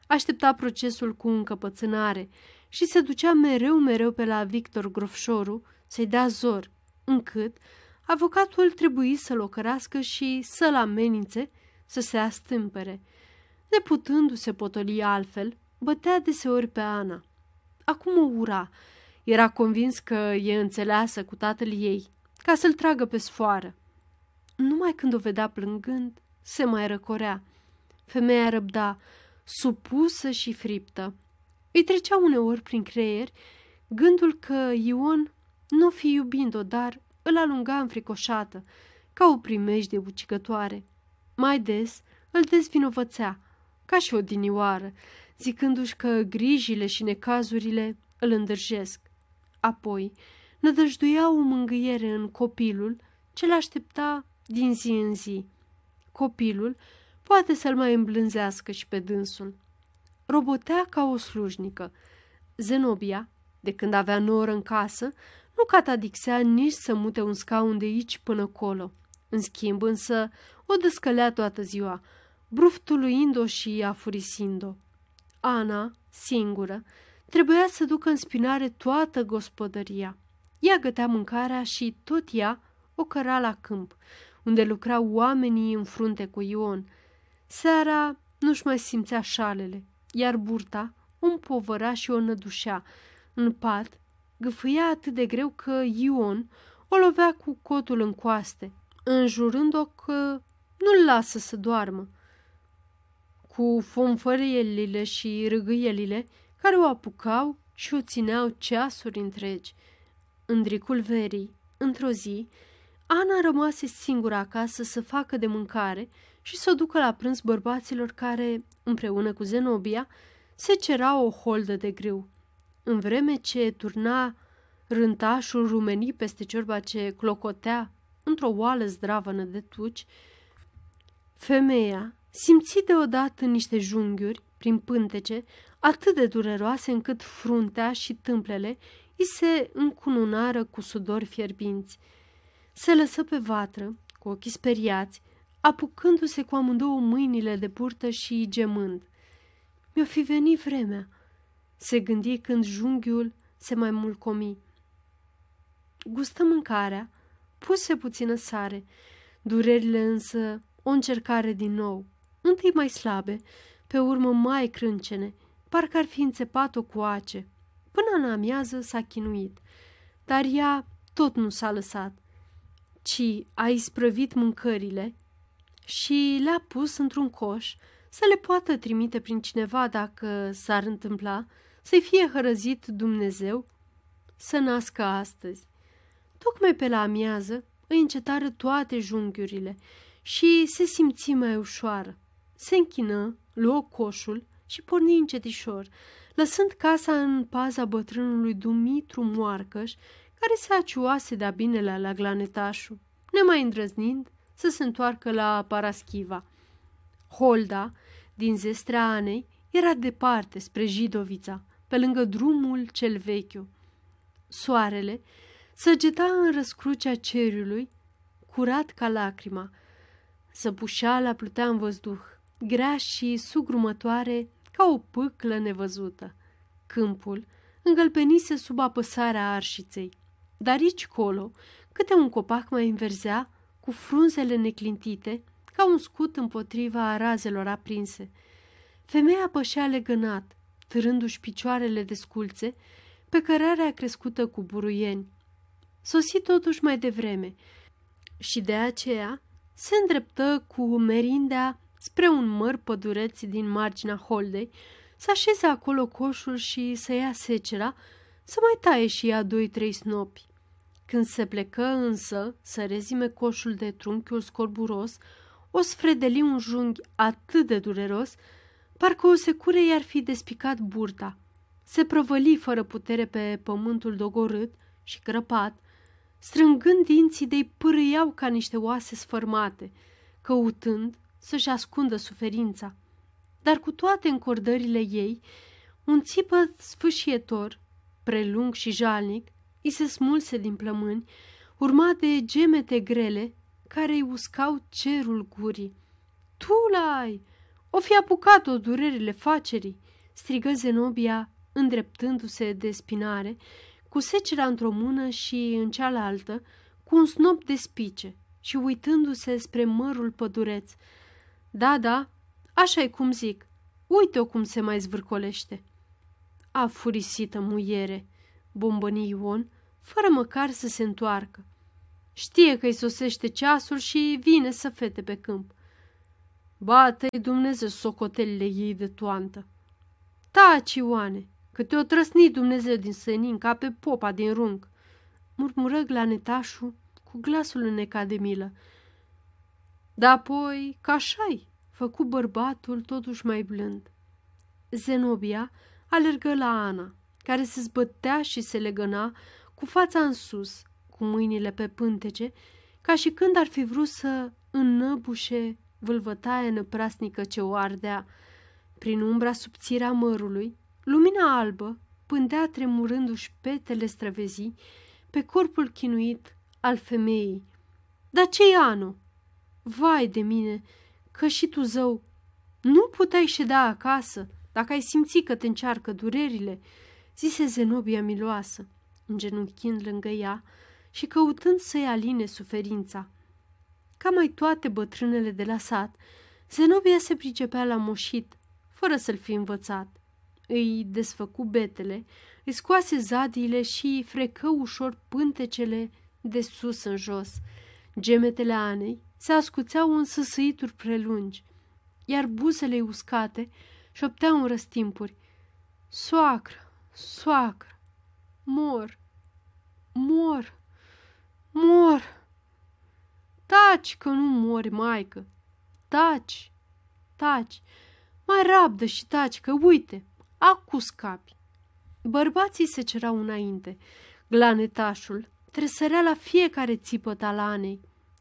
Aștepta procesul cu încăpățânare și se ducea mereu, mereu pe la Victor Grofșoru să-i dea zor, încât avocatul trebuie să-l ocărască și să-l amenințe să se astâmpere. Neputându-se potoli altfel, bătea deseori pe Ana. Acum o ura. Era convins că e înțeleasă cu tatăl ei, ca să-l tragă pe sfoară. Numai când o vedea plângând, se mai răcorea. Femeia răbda, supusă și friptă. Îi trecea uneori prin creier gândul că Ion nu fi iubind-o, dar îl alunga înfricoșată, ca o primejdie ucigătoare. Mai des îl dezvinovățea, ca și o dinioară, zicându-și că grijile și necazurile îl îndârjesc. Apoi nădăjduia o mângâiere în copilul ce l-aștepta din zi în zi. Copilul poate să-l mai îmblânzească și pe dânsul. Robotea ca o slujnică. Zenobia, de când avea noră în casă, nu catadixea nici să mute un scaun de aici până colo. În schimb, însă, o descălea toată ziua, bruftuluind-o și afurisind-o. Ana, singură, trebuia să ducă în spinare toată gospodăria. Ea gătea mâncarea și tot ea o căra la câmp, unde lucrau oamenii în frunte cu Ion. Seara nu-și mai simțea șalele, iar burta o împovăra și o nădușea. În pat gâfâia atât de greu că Ion o lovea cu cotul în coaste, înjurând-o că nu-l lasă să doarmă. Cu fonfărielile și râgâielile care o apucau și o țineau ceasuri întregi. În dricul verii, într-o zi, Ana rămase singură acasă să facă de mâncare și să o ducă la prânz bărbaților care, împreună cu Zenobia, se cerau o holdă de grâu. În vreme ce turna rântașul rumenii peste ciorba ce clocotea într-o oală zdravănă de tuci, femeia simți deodată niște junghiuri prin pântece atât de dureroase încât fruntea și tâmplele îi se încununară cu sudori fierbinți. Se lăsă pe vatră, cu ochii speriați, apucându-se cu amândouă mâinile de purtă și gemând. Mi-o fi venit vremea, se gândi când junghiul se mai mulcomi. Gustă mâncarea, puse puțină sare, durerile însă o încercare din nou, întâi mai slabe, pe urmă mai crâncene, parcă ar fi înțepat-o cu ace. Până în amiază s-a chinuit, dar ea tot nu s-a lăsat, ci a isprăvit mâncările și le-a pus într-un coș să le poată trimite prin cineva dacă s-ar întâmpla să-i fie hărăzit Dumnezeu să nască astăzi. Tocmai pe la amiază îi încetară toate junghiurile și se simți mai ușoară. Se închină, luă coșul și porni încetișor, lăsând casa în paza bătrânului Dumitru Moarcăș, care se aciuase de-a binele la glanetașul, nemai îndrăznind să se întoarcă la Paraschiva. Holda, din zestrea Anei, era departe spre Jidovița, pe lângă drumul cel vechiu. Soarele săgeta în răscrucea cerului, curat ca lacrima. Săpușala plutea în văzduh, grea și sugrumătoare ca o pâclă nevăzută. Câmpul îngălpenise sub apăsarea arșiței, dar aici colo, câte un copac mai înverzea, cu frunzele neclintite, ca un scut împotriva razelor aprinse. femeia pășea legănat, târându-și picioarele de sculțe, pe cărarea crescută cu buruieni. Sosi totuși mai devreme și de aceea se îndreptă cu merindea spre un măr pădureț din marginea holdei, să așeze acolo coșul și să ia secera, să mai taie și ea doi-trei snopi. Când se plecă însă să rezime coșul de trunchiul scorburos, o sfredeli un junghi atât de dureros, parcă o secure i-ar fi despicat burta. Se prăvăli fără putere pe pământul dogorât și crăpat, strângând dinții de-i pârâiau ca niște oase sfărmate, căutând să-și ascundă suferința. Dar cu toate încordările ei, un țipă sfâșietor, prelung și jalnic, îi se smulse din plămâni, urmat de gemete grele care îi uscau cerul gurii. Tu l-ai! O fi apucat-o durerile facerii, strigă Zenobia, îndreptându-se de spinare, cu secera într-o mână și în cealaltă, cu un snop de spice și uitându-se spre mărul pădureț. Da, da, așa e cum zic. Uite-o cum se mai zvârcolește. A furisită muiere, bombăni Ion, fără măcar să se întoarcă. Știe că îi sosește ceasul și vine să fete pe câmp. Bată-i Dumnezeu socotelile ei de toantă. Taci, Ioane, că te-o trăsni Dumnezeu din senin ca pe popa din rung, murmură glanetașul cu glasul înnecat de milă. Da apoi, ca așa făcu bărbatul totuși mai blând. Zenobia alergă la Ana, care se zbătea și se legăna cu fața în sus, cu mâinile pe pântece, ca și când ar fi vrut să înnăbușe vâlvătaia năprasnică ce o ardea. Prin umbra subțirea mărului, lumina albă pândea tremurându-și petele străvezii pe corpul chinuit al femeii. Dar ce-i Anu? Vai de mine, că și tu, zău, nu puteai ședea acasă dacă ai simți că te încearcă durerile, zise Zenobia miloasă, îngenunchind lângă ea și căutând să-i aline suferința. Ca mai toate bătrânele de la sat, Zenobia se pricepea la moșit, fără să-l fi învățat. Îi desfăcu betele, îi scoase zadiile și frecă ușor pântecele de sus în jos. Gemetele Anei se ascuțeau în săsăituri prelungi, iar buzele uscate șopteau în răstimpuri. Soacră, soacră, mor, mor, mor. Taci că nu mori, maică, taci, taci, mai rabdă și taci că, uite, acu scapi. Bărbații se cerau înainte. Glanetașul tresărea la fiecare țipăt al Anei.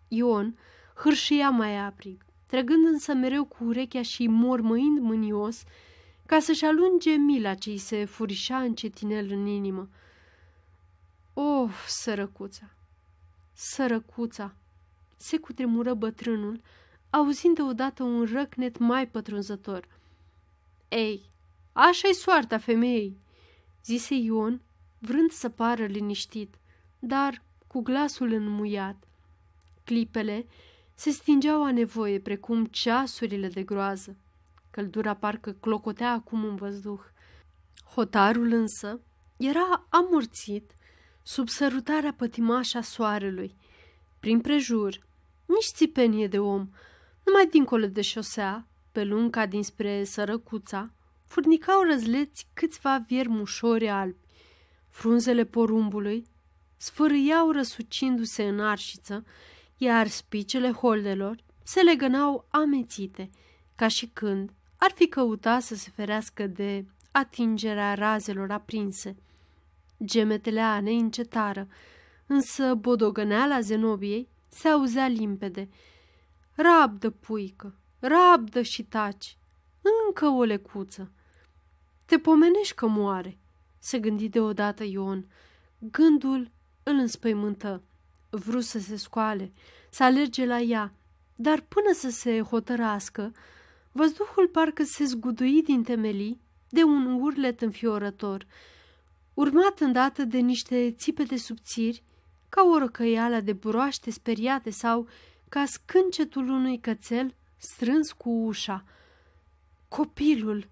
Ion hârșia mai aprig, trăgând însă mereu cu urechea și mormăind mânios, ca să-și alunge mila ce îi se furișa încetinel în inimă. Of, sărăcuța! Sărăcuța! Se cutremură bătrânul, auzind deodată un răcnet mai pătrunzător. Ei, așa-i soarta femeii, zise Ion, vrând să pară liniștit, dar cu glasul înmuiat. Clipele se stingeau a nevoie, precum ceasurile de groază. Căldura parcă clocotea acum în văzduh. Hotarul însă era amorțit sub sărutarea pătimașa soarelui. Prin prejur, nici țipenie de om, numai dincolo de șosea, pe lunga dinspre sărăcuța, furnicau răzleți câțiva viermușori albi. Frunzele porumbului sfârâiau răsucindu-se în arșiță iar spicele holdelor se legănau amețite, ca și când ar fi căutat să se ferească de atingerea razelor aprinse. Gemetele Anei încetară, însă bodogăneala Zenobiei se auzea limpede. Rabdă, puică, rabdă și taci, încă o lecuță. Te pomenești că moare, se gândi deodată Ion. Gândul îl înspăimântă vrut să se scoale, să alerge la ea, dar până să se hotărască, văzduhul parcă se zgudui din temelii de un urlet înfiorător, urmat îndată de niște țipete subțiri, ca o răcăială de broaște speriate sau ca scâncetul unui cățel strâns cu ușa. Copilul,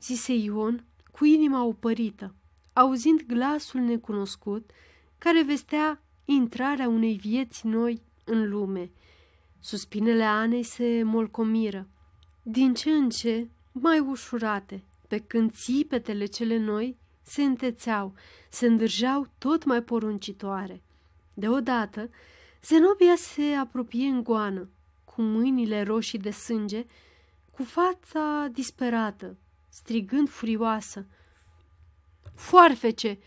zise Ion cu inima opărită, auzind glasul necunoscut care vestea intrarea unei vieți noi în lume. Suspinele Anei se molcomiră, din ce în ce mai ușurate, pe când țipetele cele noi se întețeau, se îndârjeau tot mai poruncitoare. Deodată, Zenobia se apropie în goană, cu mâinile roșii de sânge, cu fața disperată, strigând furioasă. Foarfece,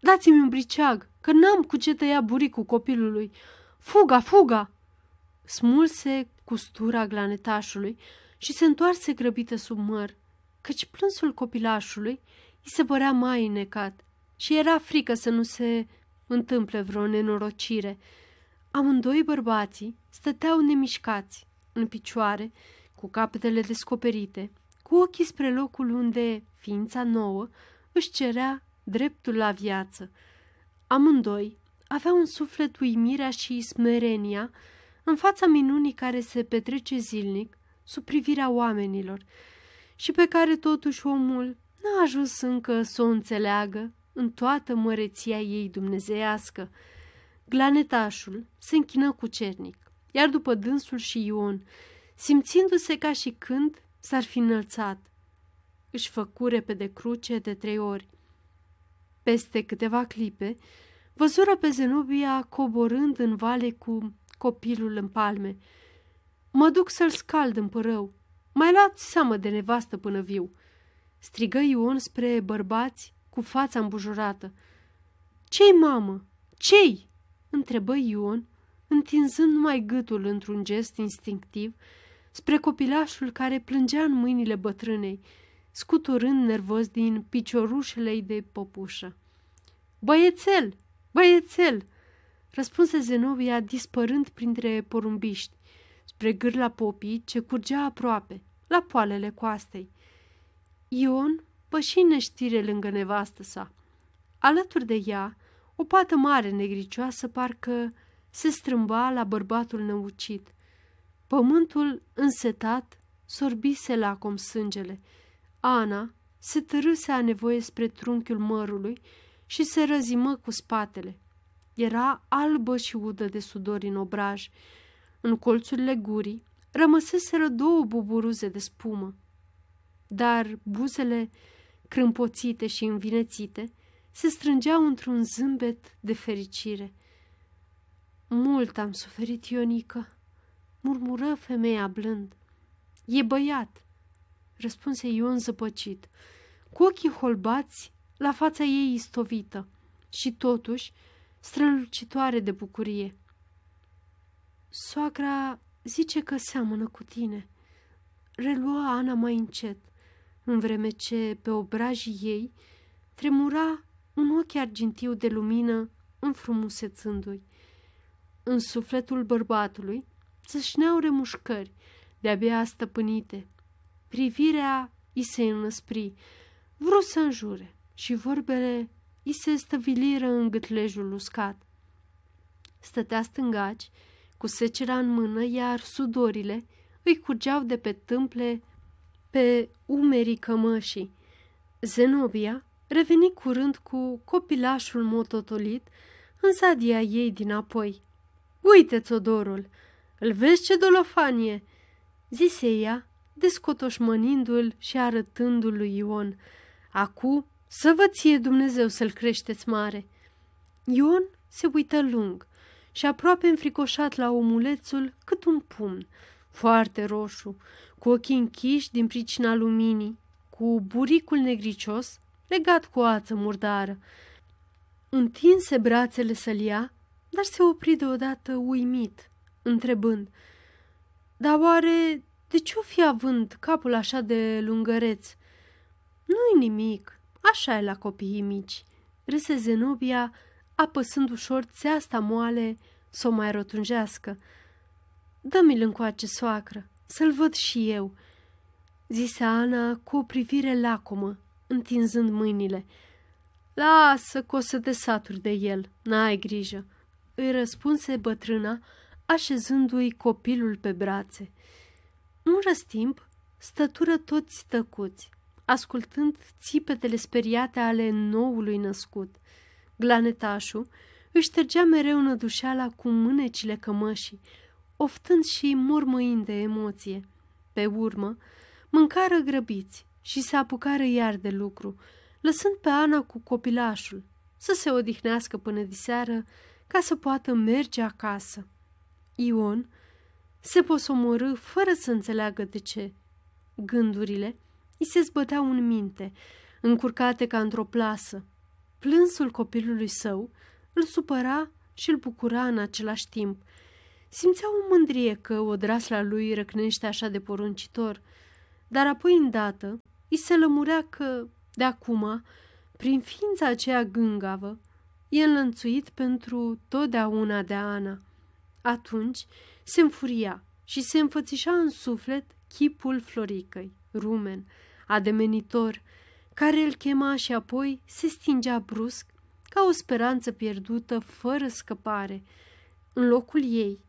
dați-mi un briceag, că n-am cu ce tăia buricul copilului. Fuga, fuga! Smulse custura glanetașului și se întoarse grăbită sub măr, căci plânsul copilașului îi se părea mai înecat și era frică să nu se întâmple vreo nenorocire. Amândoi bărbații stăteau nemișcați, în picioare, cu capetele descoperite, cu ochii spre locul unde ființa nouă își cerea dreptul la viață. Amândoi aveau în suflet uimirea și smerenia în fața minunii care se petrece zilnic sub privirea oamenilor și pe care totuși omul n-a ajuns încă să o înțeleagă în toată măreția ei dumnezeiască. Glanetașul se închină cu cernic, iar după dânsul și Ion, simțindu-se ca și când s-ar fi înălțat, își făcure pe de cruce de trei ori. Peste câteva clipe, văzură pe Zenobia coborând în vale cu copilul în palme. Mă duc să-l scald în părău. Mai luați seamă de nevastă până viu. Strigă Ion spre bărbați cu fața îmbujurată. Ce-i, mamă? Ce-i? întrebă Ion, întinzând mai gâtul într-un gest instinctiv spre copilașul care plângea în mâinile bătrânei, scuturând nervos din piciorușele de popușă. Băiețel! Băiețel! răspunse Zenobia dispărând printre porumbiști, spre gârla popii ce curgea aproape, la poalele coastei. Ion păși neștire lângă nevastă sa. Alături de ea, o pată mare negricioasă parcă se strâmba la bărbatul năucit. Pământul însetat sorbise lacom sângele. Ana se târâse a nevoie spre trunchiul mărului și se răzimă cu spatele. Era albă și udă de sudori în obraj. În colțurile gurii rămăseseră două buburuze de spumă. Dar buzele crâmpoțite și învinețite se strângeau într-un zâmbet de fericire. Mult am suferit, Ionică, murmură femeia blând. E băiat, răspunse Ion zăpăcit, cu ochii holbați la fața ei istovită și totuși strălucitoare de bucurie. Soacra zice că seamănă cu tine, relua Ana mai încet, în vreme ce pe obrajii ei tremura un ochi argintiu de lumină înfrumusețându-i. În sufletul bărbatului țâșneau remușcări de-abia stăpânite. Privirea i se înăspri, vrut să înjure și vorbele i se stăviliră în gâtlejul uscat. Stătea stângaci, cu secera în mână, iar sudorile îi curgeau de pe tâmple pe umerii cămășii. Zenobia reveni curând cu copilașul mototolit în sadia ei dinapoi. Uite, Țodorul, îl vezi ce dolofanie!" zise ea, descotoșmănindu-l și arătându-l lui Ion. Acu să vă ție Dumnezeu să-l creșteți mare!" Ion se uită lung și aproape înfricoșat la omulețul cât un pumn, foarte roșu, cu ochii închiși din pricina luminii, cu buricul negricios legat cu o ață murdară. Întinse brațele să-l ia, dar se opri deodată uimit, întrebând, Dar oare de ce-o fi având capul așa de lungăreț?" Nu-i nimic, așa e la copiii mici," râse Zenobia, apăsând ușor țeasta moale să o mai rotunjească. Dă-mi-l încoace, soacră, să-l văd și eu," zise Ana cu o privire lacomă, întinzând mâinile. Lasă că o să te saturi de el, n-ai grijă, îi răspunse bătrâna, așezându-i copilul pe brațe. Un răstimp, stătură toți tăcuți, ascultând țipetele speriate ale noului născut. Glanetașul își ștergea mereu nădușeala cu mânecile cămășii, oftând și mormăind de emoție. Pe urmă, mâncară grăbiți și se apucară iar de lucru, lăsând pe Ana cu copilașul să se odihnească până diseară ca să poată merge acasă. Ion se posomorâ fără să înțeleagă de ce. Gândurile îi se zbăteau în minte, încurcate ca într-o plasă. Plânsul copilului său îl supăra și îl bucura în același timp. Simțea o mândrie că odrasla lui răcnește așa de poruncitor, dar apoi îndată îi se lămurea că, de acum, prin ființa aceea gângavă, e înlănțuit pentru totdeauna de Ana. Atunci se înfuria și se înfățișa în suflet chipul Floricăi, rumen, ademenitor, care îl chema și apoi se stingea brusc ca o speranță pierdută fără scăpare. În locul ei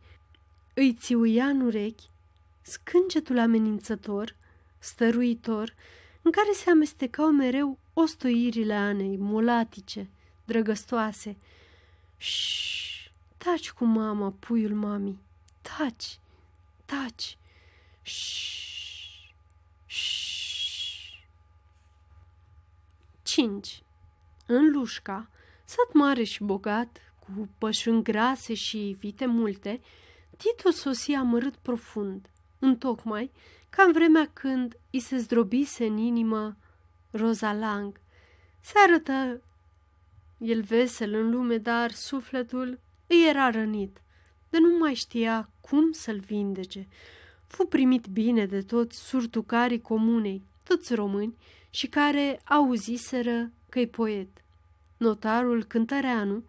îi țiuia în urechi scângetul amenințător, stăruitor, în care se amestecau mereu ostoirile Anei, molatice, drăgăstoase. Și taci cu mama, puiul mami, taci, taci, și 5. În Lușca, sat mare și bogat, cu pășuni grase și vite multe, Tito sosia amărât profund, întocmai ca în vremea când îi se zdrobise în inimă Roza Lang. Se arătă el vesel în lume, dar sufletul îi era rănit, de nu mai știa cum să-l vindece. Fu primit bine de toți surtucarii comunei, toți români, și care auziseră că-i poet. Notarul Cântăreanu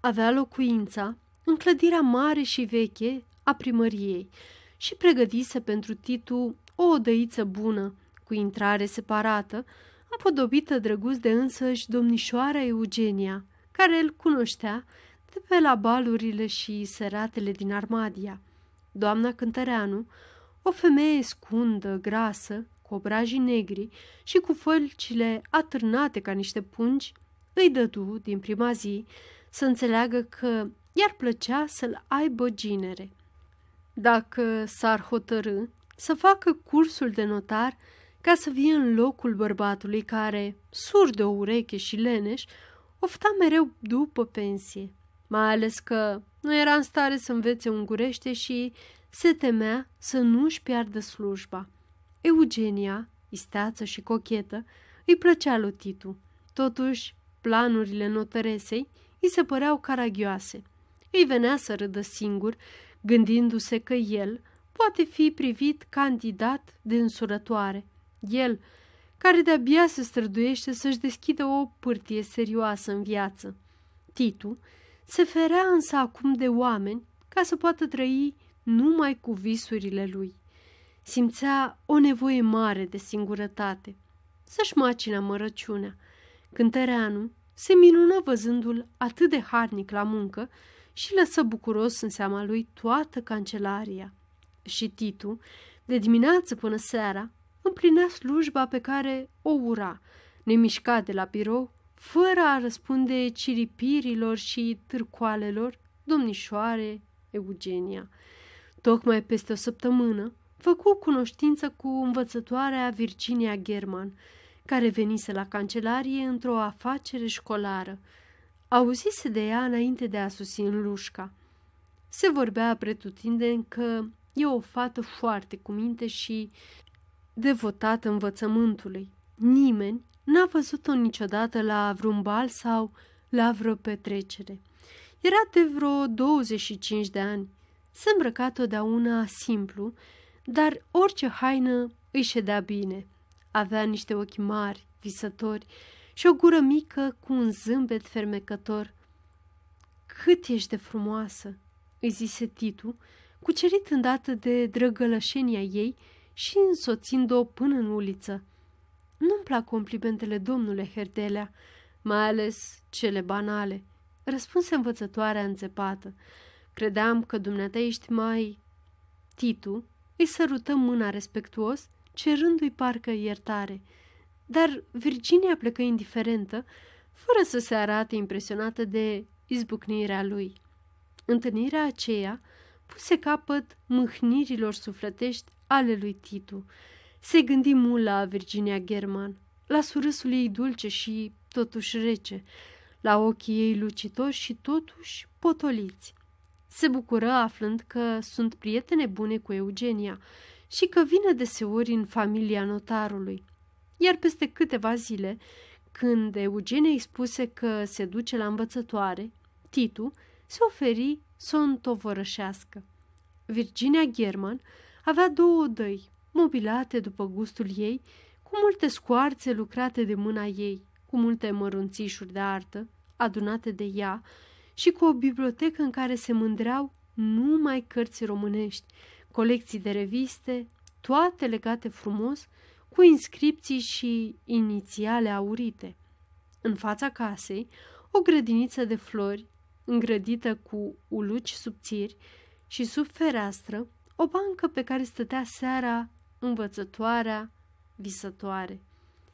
avea locuința în clădirea mare și veche a primăriei și pregătise pentru Titu o odăiță bună, cu intrare separată, împodobită drăguț de însăși domnișoara Eugenia, care îl cunoștea de pe la balurile și seratele din Armadia. Doamna Cântăreanu, o femeie scundă, grasă, cu obrajii negri și cu fălcile atârnate ca niște pungi, îi dădu, din prima zi, să înțeleagă că i-ar plăcea să-l aibă ginere. Dacă s-ar hotărâ să facă cursul de notar ca să vie în locul bărbatului care, sur de o ureche și leneș, ofta mereu după pensie, mai ales că nu era în stare să învețe ungurește și se temea să nu-și piardă slujba. Eugenia, isteață și cochetă, îi plăcea lui Titu. Totuși, planurile notăresei îi se păreau caragioase. Îi venea să râdă singur, gândindu-se că el poate fi privit candidat de însurătoare. El, care de-abia se străduiește să-și deschidă o pârtie serioasă în viață. Titu se ferea însă acum de oameni ca să poată trăi numai cu visurile lui. Simțea o nevoie mare de singurătate, să-și macina mărăciunea. Cântăreanu se minună văzându-l atât de harnic la muncă și lăsă bucuros în seama lui toată cancelaria. Și Titu, de dimineață până seara, împlinea slujba pe care o ura, nemișcat de la birou, fără a răspunde ciripirilor și târcoalelor domnișoare Eugenia. Tocmai peste o săptămână, făcu cunoștință cu învățătoarea Virginia German, care venise la cancelarie într-o afacere școlară. Auzise de ea înainte de a sosi în Lușca. Se vorbea pretutindeni că e o fată foarte cu minte și devotată învățământului. Nimeni n-a văzut-o niciodată la vreun bal sau la vreo petrecere. Era de vreo 25 de ani. Se îmbrăca totdeauna simplu dar orice haină îi ședea bine. Avea niște ochi mari, visători și o gură mică cu un zâmbet fermecător. Cât ești de frumoasă!" îi zise Titu, cucerit îndată de drăgălășenia ei și însoțind-o până în uliță. Nu-mi plac complimentele, domnule Herdelea, mai ales cele banale, răspunse învățătoarea înțepată. Credeam că dumneata ești mai... Titu îi sărută mâna respectuos cerându-i parcă iertare. Dar Virginia plecă indiferentă, fără să se arate impresionată de izbucnirea lui. Întâlnirea aceea puse capăt mâhnirilor sufletești ale lui Titu. Se gândi mult la Virginia German, la surâsul ei dulce și totuși rece, la ochii ei lucitori și totuși potoliți. Se bucură aflând că sunt prietene bune cu Eugenia și că vine deseori în familia notarului. Iar peste câteva zile, când Eugenia îi spuse că se duce la învățătoare, Titu se oferi să o întovărășească. Virginia German avea două odăi, mobilate după gustul ei, cu multe scoarțe lucrate de mâna ei, cu multe mărunțișuri de artă, adunate de ea, și cu o bibliotecă în care se mândreau numai cărți românești, colecții de reviste, toate legate frumos, cu inscripții și inițiale aurite. În fața casei, o grădiniță de flori, îngrădită cu uluci subțiri și sub fereastră, o bancă pe care stătea seara învățătoarea visătoare.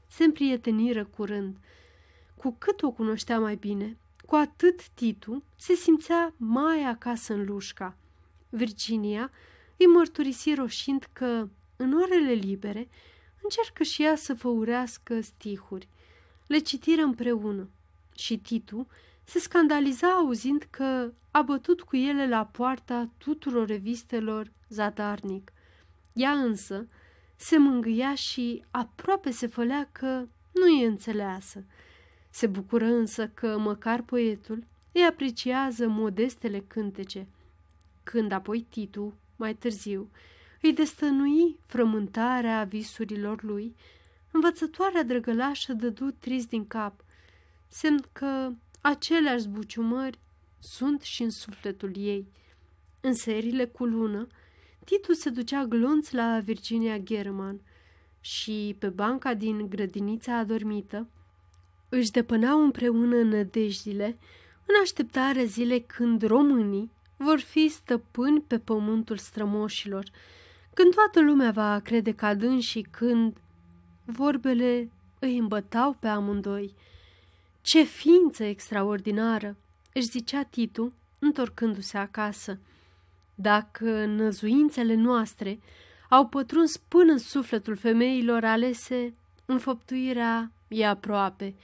Se împrieteniră curând. Cu cât o cunoștea mai bine, cu atât Titu se simțea mai acasă în lușca. Virginia îi mărturisi roșind că, în orele libere, încercă și ea să făurească stihuri. Le citiră împreună și Titu se scandaliza auzind că a bătut cu ele la poarta tuturor revistelor zadarnic. Ea însă se mângâia și aproape se fălea că nu e înțeleasă. Se bucură însă că măcar poetul îi apreciază modestele cântece. Când apoi Titu, mai târziu, îi destănui frământarea visurilor lui, învățătoarea drăgălașă dădu trist din cap, semn că aceleași zbuciumări sunt și în sufletul ei. În serile cu lună, Titu se ducea glonț la Virginia German și pe banca din grădinița adormită își depănau împreună nădejdile în așteptarea zilei când românii vor fi stăpâni pe pământul strămoșilor, când toată lumea va crede ca și când vorbele îi îmbătau pe amândoi. Ce ființă extraordinară, își zicea Titu, întorcându-se acasă. Dacă năzuințele noastre au pătruns până în sufletul femeilor alese, înfăptuirea e aproape.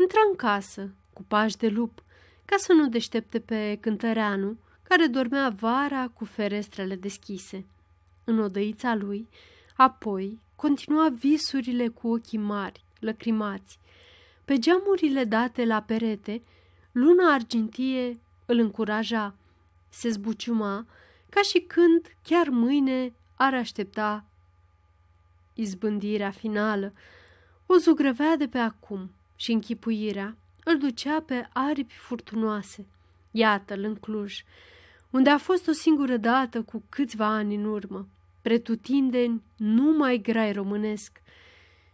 Intră în casă, cu pași de lup, ca să nu deștepte pe cântăreanu, care dormea vara cu ferestrele deschise. În odăița lui, apoi, continua visurile cu ochii mari, lăcrimați. Pe geamurile date la perete, luna argintie îl încuraja. Se zbuciuma ca și când chiar mâine ar aștepta izbândirea finală. O zugrăvea de pe acum și închipuirea îl ducea pe aripi furtunoase. Iată-l în Cluj, unde a fost o singură dată cu câțiva ani în urmă, pretutindeni numai grai românesc.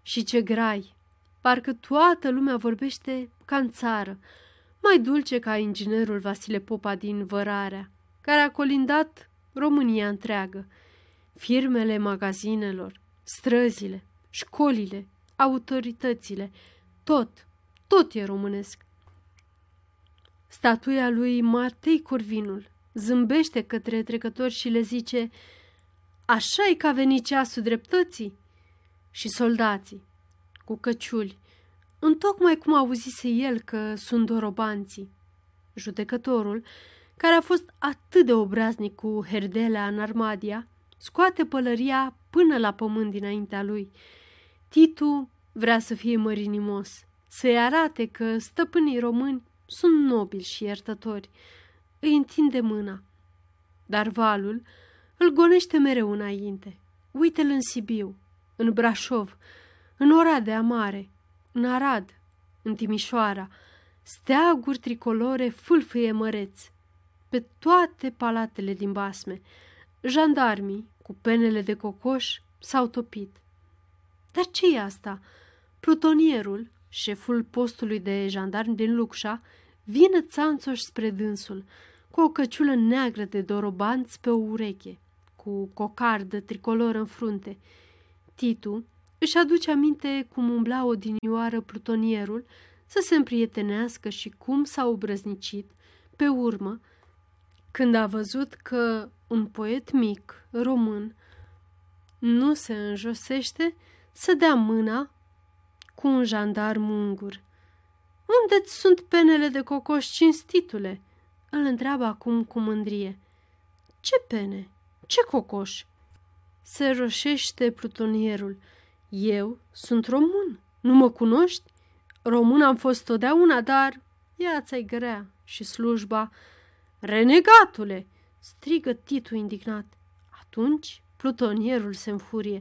Și ce grai! Parcă toată lumea vorbește ca în țară, mai dulce ca inginerul Vasile Popa din Vărarea, care a colindat România întreagă. Firmele magazinelor, străzile, școlile, autoritățile, tot, tot e românesc. Statuia lui Matei Corvinul zâmbește către trecători și le zice așa e că a venit ceasul dreptății? Și soldații, cu căciuli, întocmai cum auzise el că sunt dorobanții. Judecătorul, care a fost atât de obraznic cu Herdelea în Armadia, scoate pălăria până la pământ dinaintea lui. Titu vrea să fie mărinimos, să-i arate că stăpânii români sunt nobili și iertători. Îi întinde mâna. Dar valul îl gonește mereu înainte. Uite-l în Sibiu, în Brașov, în Oradea Mare, în Arad, în Timișoara, steaguri tricolore fâlfâie măreți, pe toate palatele din basme. Jandarmii, cu penele de cocoș, s-au topit. Dar ce e asta? Plutonierul, șeful postului de jandarmi din Lucșa, vine țanțoș spre dânsul, cu o căciulă neagră de dorobanți pe o ureche, cu cocardă tricolor în frunte. Titu își aduce aminte cum umbla odinioară plutonierul să se împrietenească și cum s-a obrăznicit, pe urmă, când a văzut că un poet mic, român, nu se înjosește să dea mâna cu un jandar mungur. unde sunt penele de cocoș cinstitule?" îl întreabă acum cu mândrie. Ce pene? Ce cocoș?" Se roșește plutonierul. Eu sunt român, nu mă cunoști? Român am fost totdeauna, dar viața-i grea și slujba. Renegatule! strigă Titu indignat. Atunci plutonierul se înfurie,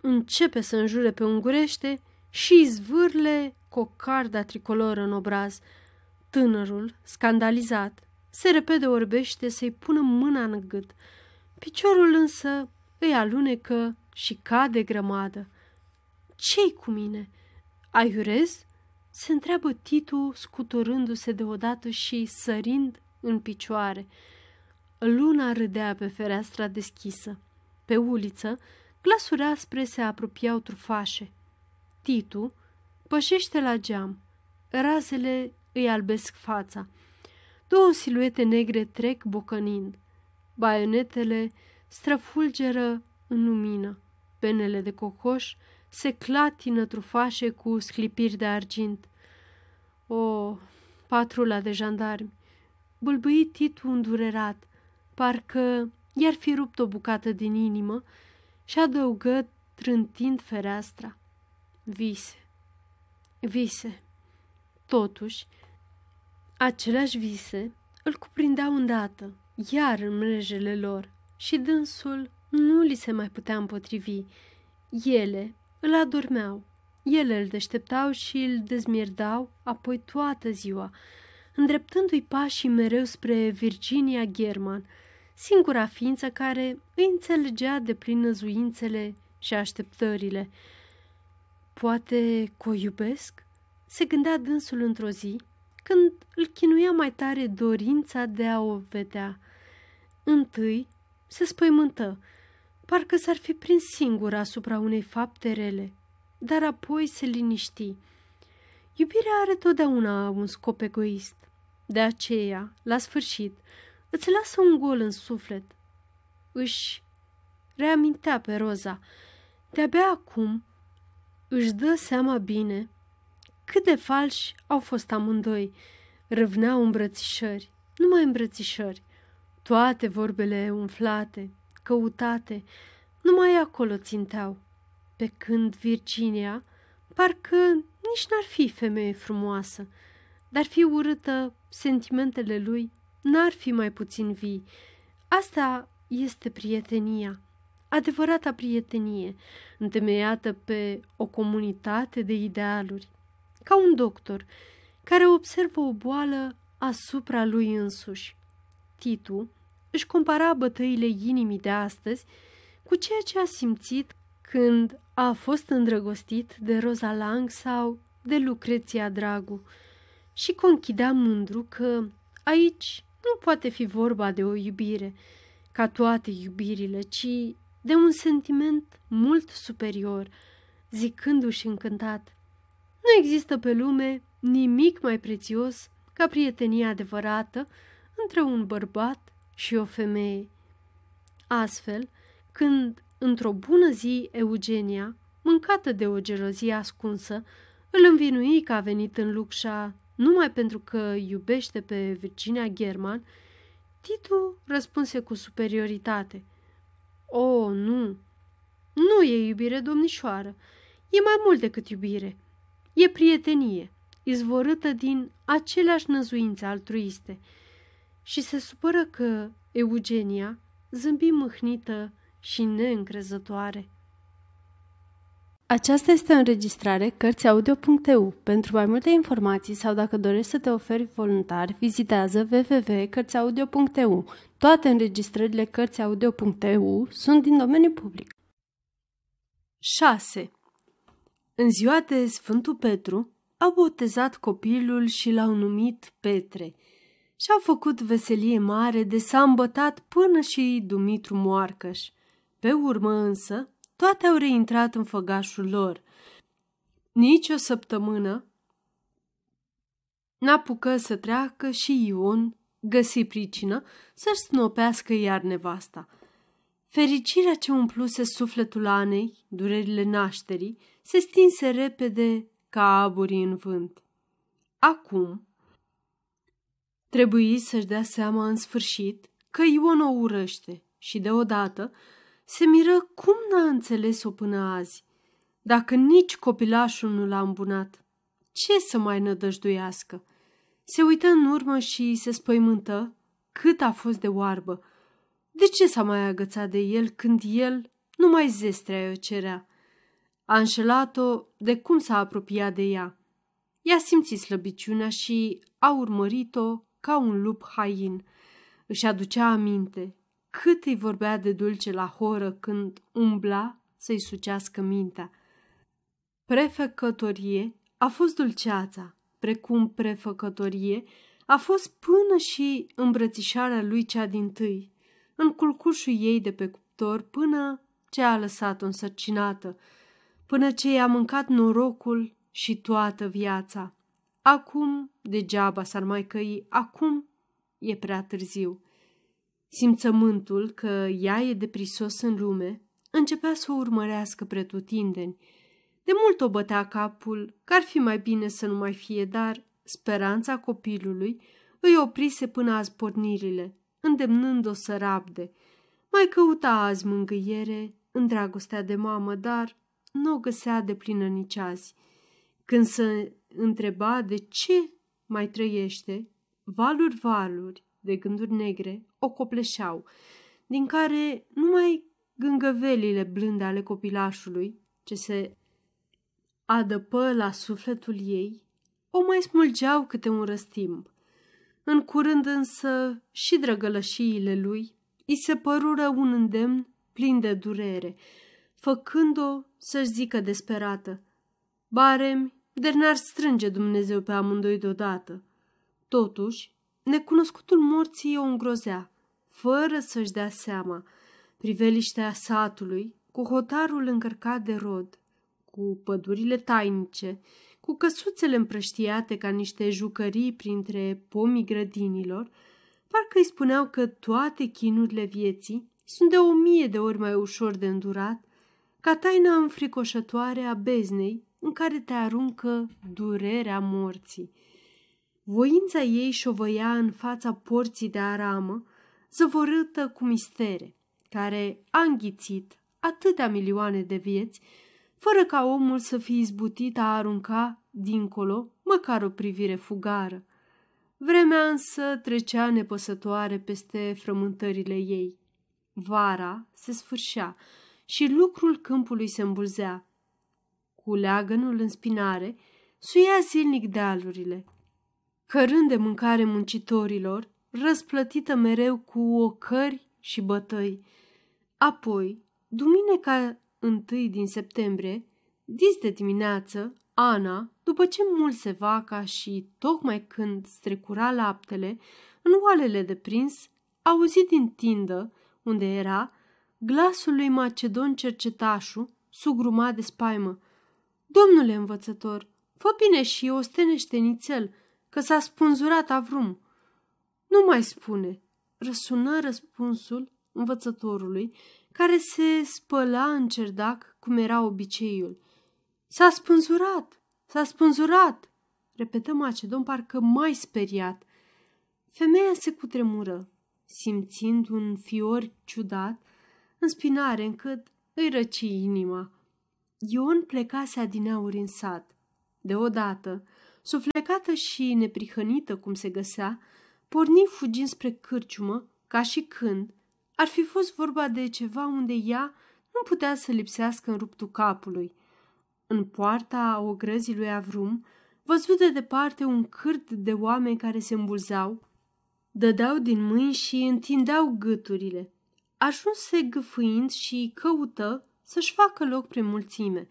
începe să înjure pe ungurește și zvârle cocarda tricoloră în obraz. Tânărul, scandalizat, se repede orbește să-i pună mâna în gât. Piciorul însă îi alunecă și cade grămadă. Ce-i cu mine? Aiurez? Se întreabă Titu, scuturându-se deodată și sărind în picioare. Luna râdea pe fereastra deschisă. Pe uliță, glasuri aspre se apropiau trufașe. Titu pășește la geam. Razele îi albesc fața. Două siluete negre trec bocănind. Baionetele străfulgeră în lumină. Penele de cocoș se clatină trufașe cu sclipiri de argint. O, patrula de jandarmi! Bâlbâi Titu îndurerat, parcă i-ar fi rupt o bucată din inimă și adăugă trântind fereastra. Vise, vise. Totuși, aceleași vise îl cuprindeau îndată, iar în mrejele lor, și dânsul nu li se mai putea împotrivi. Ele îl adormeau, ele îl deșteptau și îl dezmierdau apoi toată ziua, îndreptându-i pașii mereu spre Virginia German, singura ființă care îi înțelegea de plin năzuințele și așteptările. Poate că o iubesc? Se gândea dânsul într-o zi, când îl chinuia mai tare dorința de a o vedea. Întâi se spăimântă, parcă s-ar fi prins singur asupra unei fapte rele, dar apoi se liniști. Iubirea are totdeauna un scop egoist. De aceea, la sfârșit, îți lasă un gol în suflet. Își reamintea pe Roza. De-abia acum își dă seama bine cât de falși au fost amândoi. Râvneau îmbrățișări, numai îmbrățișări. Toate vorbele umflate, căutate, numai acolo ținteau. Pe când Virginia, parcă nici n-ar fi femeie frumoasă, dar fi urâtă, sentimentele lui n-ar fi mai puțin vii. Asta este prietenia, adevărata prietenie, întemeiată pe o comunitate de idealuri, ca un doctor care observă o boală asupra lui însuși. Titu își compara bătăile inimii de astăzi cu ceea ce a simțit când a fost îndrăgostit de Rosa Lang sau de Lucreția Dragu. Și conchidea mândru că aici nu poate fi vorba de o iubire, ca toate iubirile, ci de un sentiment mult superior, zicându-și încântat, nu există pe lume nimic mai prețios ca prietenia adevărată între un bărbat și o femeie. Astfel, când într-o bună zi Eugenia, mâncată de o gelozie ascunsă, îl învinui că a venit în Luxa numai pentru că iubește pe Virginia German, Titu răspunse cu superioritate. O, nu, nu e iubire, domnișoară, e mai mult decât iubire. E prietenie, izvorâtă din aceleași năzuințe altruiste. Și se supără că Eugenia zâmbi mâhnită și neîncrezătoare. Aceasta este o înregistrare Cărțiaudio.eu. Pentru mai multe informații sau dacă dorești să te oferi voluntar, vizitează www.cărțiaudio.eu. Toate înregistrările Cărțiaudio.eu sunt din domeniu public. 6. În ziua de Sfântul Petru, au botezat copilul și l-au numit Petre și au făcut veselie mare de s-a îmbătat până și Dumitru Moarcăș. Pe urmă însă, toate au reintrat în făgașul lor. Nici o săptămână n-apucă să treacă și Ion găsi pricină să-și snopească iar nevasta. Fericirea ce umpluse sufletul Anei, durerile nașterii, se stinse repede ca aburii în vânt. Acum, trebuie să-și dea seama în sfârșit că Ion o urăște și deodată se miră cum n-a înțeles-o până azi. Dacă nici copilașul nu l-a îmbunat, ce să mai nădăjduiască? Se uită în urmă și se spăimântă cât a fost de oarbă. De ce s-a mai agățat de el când el nu mai zestrea o cerea? A înșelat-o de cum s-a apropiat de ea. I-a simțit slăbiciunea și a urmărit-o ca un lup hain. Își aducea aminte cât îi vorbea de dulce la horă când umbla să-i sucească mintea. Prefăcătorie a fost dulceața, precum prefăcătorie a fost până și îmbrățișarea lui cea din tâi, în culcușul ei de pe cuptor până ce a lăsat-o însărcinată, până ce i-a mâncat norocul și toată viața. Acum degeaba s-ar mai căi, acum e prea târziu. Simțământul că ea e deprisos în lume începea să o urmărească pretutindeni. De mult o bătea capul că ar fi mai bine să nu mai fie, dar speranța copilului îi oprise până azi pornirile, îndemnând-o să rabde. Mai căuta azi mângâiere în dragostea de mamă, dar nu o găsea de plină nici azi. Când se întreba de ce mai trăiește, valuri valuri de gânduri negre o copleșeau, din care numai gângăvelile blânde ale copilașului, ce se adăpă la sufletul ei, o mai smulgeau câte un răstimp. În curând însă și drăgălășiile lui îi se părură un îndemn plin de durere, făcând-o să-și zică desperată, Baremi, de n-ar strânge Dumnezeu pe amândoi deodată. Totuși, necunoscutul morții o îngrozea, fără să-și dea seama. Priveliștea satului, cu hotarul încărcat de rod, cu pădurile tainice, cu căsuțele împrăștiate ca niște jucării printre pomii grădinilor, parcă îi spuneau că toate chinurile vieții sunt de o mie de ori mai ușor de îndurat ca taina înfricoșătoare a beznei în care te aruncă durerea morții. Voința ei șovăia în fața porții de aramă, zăvorâtă cu mistere, care a înghițit atâtea milioane de vieți, fără ca omul să fie izbutit a arunca dincolo măcar o privire fugară. Vremea însă trecea nepăsătoare peste frământările ei. Vara se sfârșea și lucrul câmpului se îmbulzea. Cu leagănul în spinare, suia zilnic dealurile, cărând de mâncare muncitorilor, răsplătită mereu cu ocări și bătăi. Apoi, duminica întâi din septembrie, dis de dimineață, Ana, după ce mulse vaca și tocmai când strecura laptele, în oalele de prins, auzit din tindă, unde era, glasul lui Macedon cercetașul, sugrumat de spaimă. Domnule învățător, fă bine și ostenește nițel, că s-a spunzurat avrum. Nu mai spune, răsună răspunsul învățătorului, care se spăla în cerdac cum era obiceiul. S-a spânzurat, s-a spânzurat, repetă Macedon parcă mai speriat. Femeia se cutremură, simțind un fior ciudat în spinare încât îi răci inima. Ion plecase adineauri în sat. Deodată, suflecată și neprihănită cum se găsea, porni fugind spre cârciumă, ca și când ar fi fost vorba de ceva unde ea nu putea să lipsească în ruptul capului. În poarta ogrăzii lui Avrum, văzut de departe un cârt de oameni care se îmbulzau, dădeau din mâini și întindeau gâturile. Ajunse gâfâind și căută să-și facă loc prin mulțime,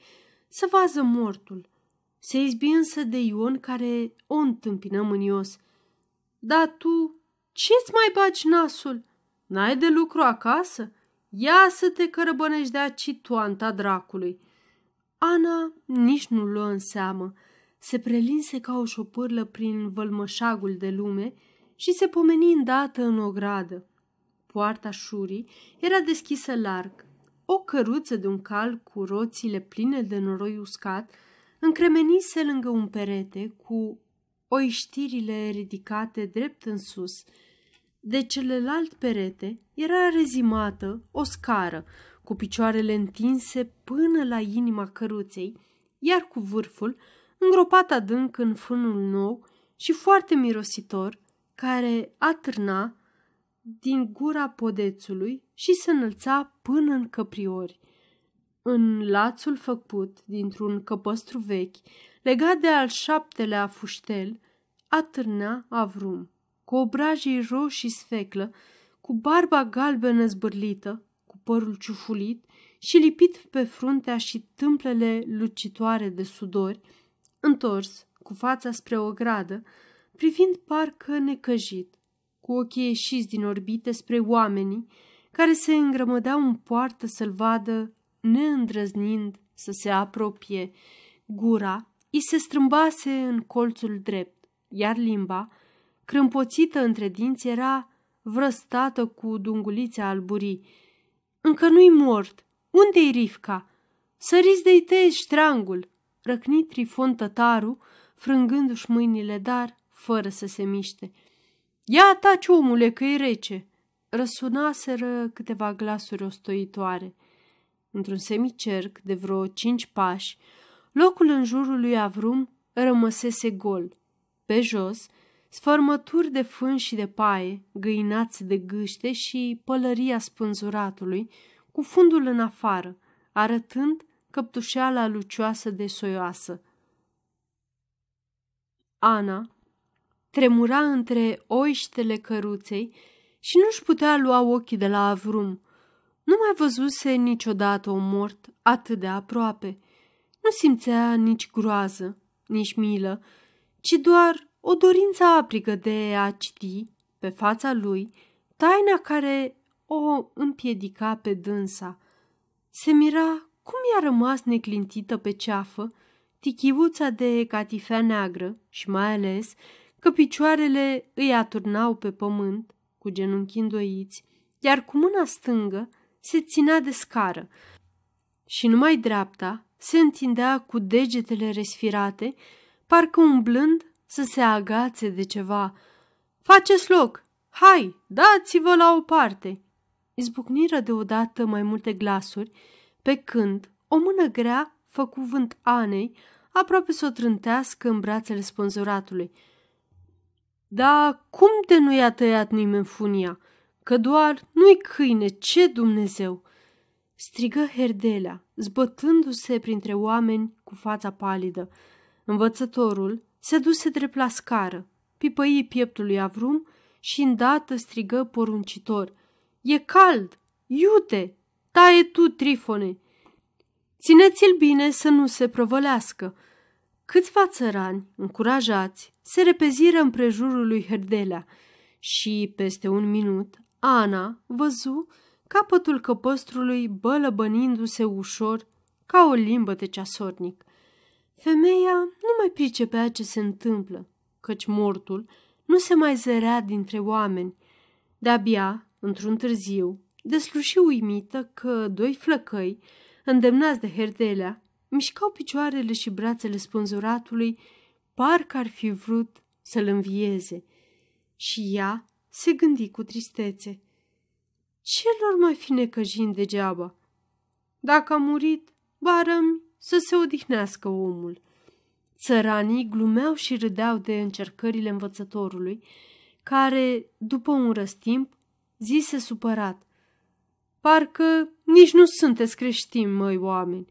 să vază mortul. Se izbi însă de Ion care o întâmpină mânios. Da tu, ce-ți mai bagi nasul? N-ai de lucru acasă? Ia să te cărăbănești de aci toanta dracului!" Ana nici nu luă în seamă. Se prelinse ca o șopârlă prin vălmășagul de lume și se pomeni îndată în o gradă. Poarta șurii era deschisă larg. O căruță de un cal cu roțile pline de noroi uscat încremenise lângă un perete cu oiștirile ridicate drept în sus. De celălalt perete era rezimată o scară cu picioarele întinse până la inima căruței, iar cu vârful îngropat adânc în fânul nou și foarte mirositor, care atârna din gura podețului și se înălța până în căpriori. În lațul făcut dintr-un căpăstru vechi, legat de al șaptelea fuștel, atârnea avrum, cu obrajii roșii sfeclă, cu barba galbenă zbârlită, cu părul ciufulit și lipit pe fruntea și tâmplele lucitoare de sudori, întors, cu fața spre o gradă, privind parcă necăjit, cu ochii ieșiți din orbite spre oamenii care se îngrămădeau în poartă să-l vadă, neîndrăznind să se apropie. Gura îi se strâmbase în colțul drept, iar limba, crâmpoțită între dinți, era vrăstată cu dungulițe alburii. Încă nu-i mort. Unde-i Rifca? Săriți de-i tăiești ștrangul!" Răcni Trifon tătarul, frângându-și mâinile, dar fără să se miște. Ia taci, omule, că e rece!" Răsunaseră câteva glasuri ostoitoare. Într-un semicerc de vreo cinci pași, locul în jurul lui Avrum rămăsese gol. Pe jos, sfărmături de fân și de paie, găinați de gâște și pălăria spânzuratului, cu fundul în afară, arătând căptușeala lucioasă de soioasă. Ana tremura între oiștele căruței și nu-și putea lua ochii de la Avrum. Nu mai văzuse niciodată o mort atât de aproape. Nu simțea nici groază, nici milă, ci doar o dorință aprigă de a citi pe fața lui taina care o împiedica pe dânsa. Se mira cum i-a rămas neclintită pe ceafă tichiuța de catifea neagră și mai ales că picioarele îi aturnau pe pământ cu genunchii îndoiți, iar cu mâna stângă se ținea de scară și numai dreapta se întindea cu degetele resfirate, parcă umblând să se agațe de ceva. Faceți loc! Hai, dați-vă la o parte!" Izbucniră deodată mai multe glasuri, pe când o mână grea făcu vânt Anei, aproape să o trântească în brațele spânzuratului. Da, cum de nu i-a tăiat nimeni funia? Că doar nu-i câine, ce Dumnezeu!" strigă Herdelea, zbătându-se printre oameni cu fața palidă. Învățătorul se duse drept la scară, pipăi pieptul lui Avrum și îndată strigă poruncitor. E cald! Iute! Taie tu, Trifone! Țineți-l bine să nu se prăvălească!" Câțiva țărani, încurajați, se repeziră în prejurul lui Herdelea și, peste un minut, Ana văzu capătul căpăstrului bălăbănindu-se ușor ca o limbă de ceasornic. Femeia nu mai pricepea ce se întâmplă, căci mortul nu se mai zărea dintre oameni. De-abia, într-un târziu, desluși uimită că doi flăcăi, îndemnați de Herdelea, mișcau picioarele și brațele spânzuratului, parcă ar fi vrut să-l învieze. Și ea se gândi cu tristețe. Ce lor mai fi necăjind degeaba? Dacă a murit, barăm să se odihnească omul. Țăranii glumeau și râdeau de încercările învățătorului, care, după un răstimp, zise supărat. Parcă nici nu sunteți creștini, măi oameni.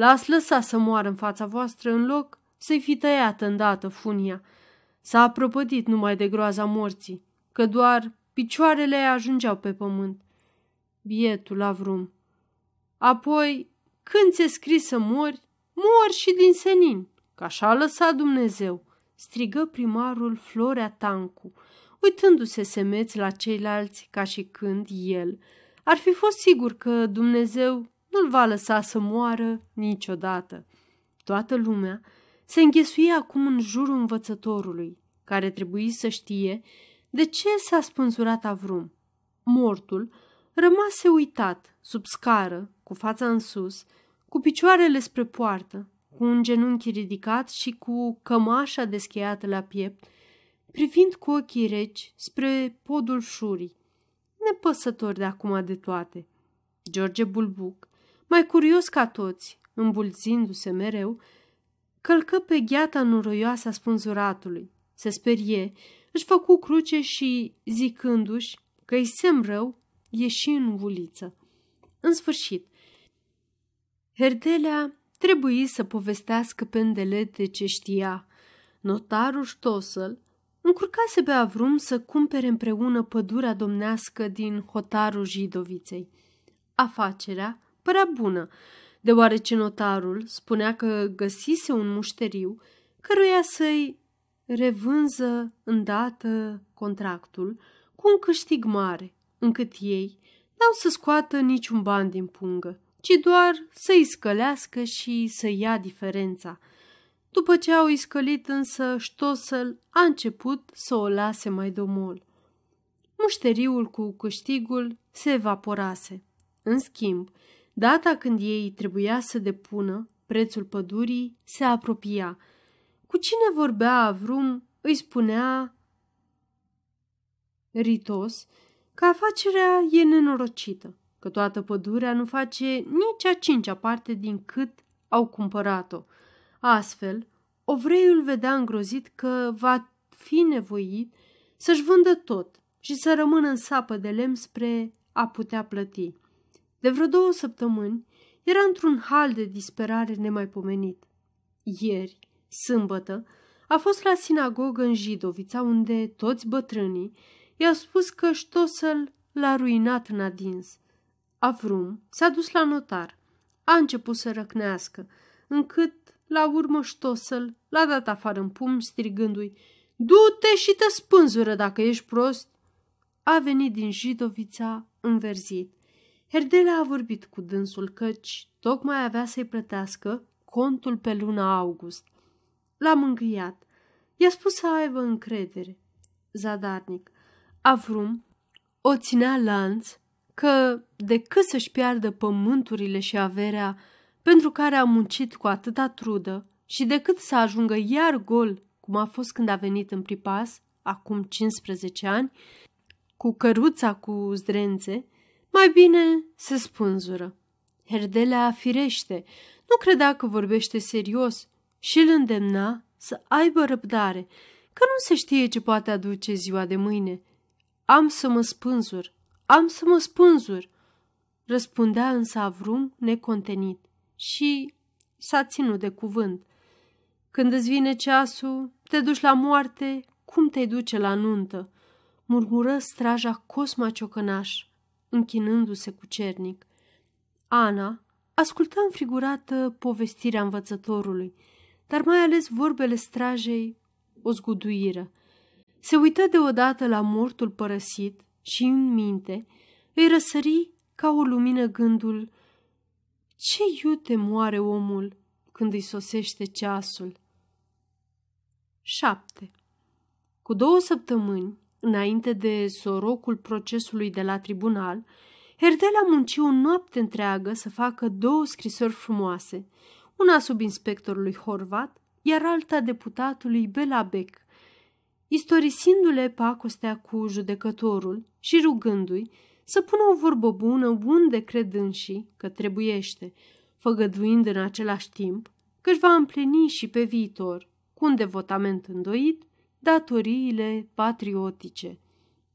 L-ați lăsat să moară în fața voastră în loc să-i fi tăiat îndată funia. S-a prăpădit numai de groaza morții, că doar picioarele ajungeau pe pământ. Bietul Avrum. Apoi, când ți-e scris să mori, mor și din senin, că așa a lăsat Dumnezeu, strigă primarul Florea Tancu, uitându-se semeț la ceilalți ca și când el ar fi fost sigur că Dumnezeu nu-l va lăsa să moară niciodată. Toată lumea se înghesuie acum în jurul învățătorului, care trebuie să știe de ce s-a spânzurat Avrum. Mortul rămase uitat, sub scară, cu fața în sus, cu picioarele spre poartă, cu un genunchi ridicat și cu cămașa descheiată la piept, privind cu ochii reci spre podul șurii, nepăsător de acum de toate. George Bulbuc, mai curios ca toți, îmbulzindu-se mereu, călcă pe gheata noroioasă a spânzuratului, se sperie, își făcu cruce și, zicându-și că-i sem rău, ieși în uliță. În sfârșit, Herdelea trebuie să povestească pe îndelete ce știa. Notarul Ștosăl încurcase pe Avrum să cumpere împreună pădurea domnească din hotarul Jidoviței. Afacerea părea bună, deoarece notarul spunea că găsise un mușteriu căruia să-i revânză îndată contractul cu un câștig mare, încât ei n-au să scoată niciun ban din pungă, ci doar să-i scălească și să ia diferența. După ce au iscălit însă, Ștosel a început să o lase mai domol. Mușteriul cu câștigul se evaporase. În schimb, data când ei trebuia să depună prețul pădurii se apropia. Cu cine vorbea Avrum îi spunea Ritos că afacerea e nenorocită, că toată pădurea nu face nici a cincea parte din cât au cumpărat-o. Astfel, ovreiul vedea îngrozit că va fi nevoit să-și vândă tot și să rămână în sapă de lemn spre a putea plăti. De vreo două săptămâni era într-un hal de disperare nemaipomenit. Ieri, sâmbătă, a fost la sinagogă în Jidovița, unde toți bătrânii i-au spus că Ștosel l-a ruinat în adins. Avrum s-a dus la notar. A început să răcnească, încât, la urmă, Ștosel l-a dat afară în pumn, strigându-i Du-te și te spânzură dacă ești prost! A venit din Jidovița înverzit. Herdela a vorbit cu dânsul căci tocmai avea să-i plătească contul pe luna august. L-a mângâiat. I-a spus să aibă încredere. Zadarnic. Avrum o ținea lanț că decât să-și piardă pământurile și averea pentru care a muncit cu atâta trudă și decât să ajungă iar gol, cum a fost când a venit în pripas, acum 15 ani, cu căruța cu zdrențe, mai bine se spânzură. Herdelea firește, nu credea că vorbește serios și îl îndemna să aibă răbdare, că nu se știe ce poate aduce ziua de mâine. Am să mă spânzur, am să mă spânzur, răspundea însă Avrum necontenit și s-a ținut de cuvânt. Când îți vine ceasul, te duci la moarte, cum te duce la nuntă? Murmură straja Cosma Ciocănaș, închinându-se cu cernic. Ana ascultă înfrigurată povestirea învățătorului, dar mai ales vorbele strajei o zguduiră. Se uită deodată la mortul părăsit și în minte îi răsări ca o lumină gândul ce iute moare omul când îi sosește ceasul. 7. Cu două săptămâni, înainte de sorocul procesului de la tribunal, Herdel a muncit o noapte întreagă să facă două scrisori frumoase, una sub inspectorului Horvat, iar alta deputatului Belabec, istorisindu-le pacostea cu judecătorul și rugându-i să pună o vorbă bună unde cred înși că trebuiește, făgăduind în același timp că își va împlini și pe viitor, cu un devotament îndoit, datoriile patriotice.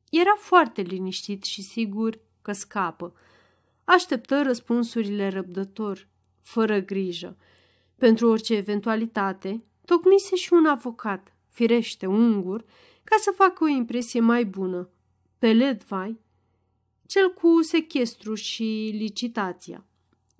Era foarte liniștit și sigur că scapă. Așteptă răspunsurile răbdător, fără grijă. Pentru orice eventualitate, tocmise și un avocat, firește ungur, ca să facă o impresie mai bună. Pe Ledvai, cel cu sechestru și licitația.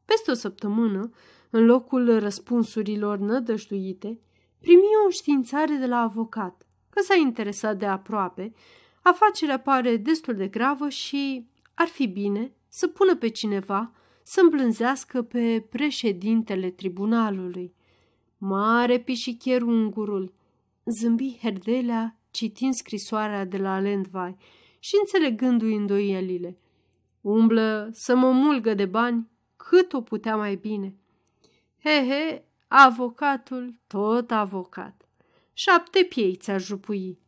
Peste o săptămână, în locul răspunsurilor nădăjduite, primi o științare de la avocat, că s-a interesat de aproape, afacerea pare destul de gravă și ar fi bine să pună pe cineva să îmblânzească pe președintele tribunalului. Mare pișichier ungurul, zâmbi Herdelea citind scrisoarea de la Lendvai și înțelegându-i îndoielile. Umblă să mă mulgă de bani cât o putea mai bine. He, he, avocatul, tot avocat. Șapte piei ți-ar jupui.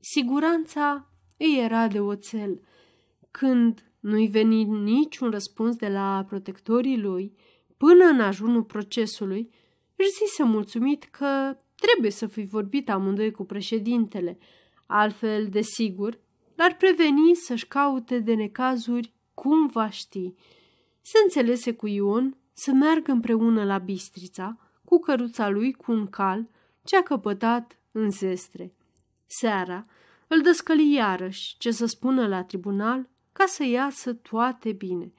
Siguranța îi era de oțel. Când nu-i veni niciun răspuns de la protectorii lui, până în ajunul procesului, își zise mulțumit că trebuie să fi vorbit amândoi cu președintele, altfel, desigur, l-ar preveni să-și caute de necazuri cum va ști. Se înțelese cu Ion să meargă împreună la Bistrița, cu căruța lui cu un cal ce a căpătat în zestre. Seara îl dăscăli iarăși ce să spună la tribunal ca să iasă toate bine.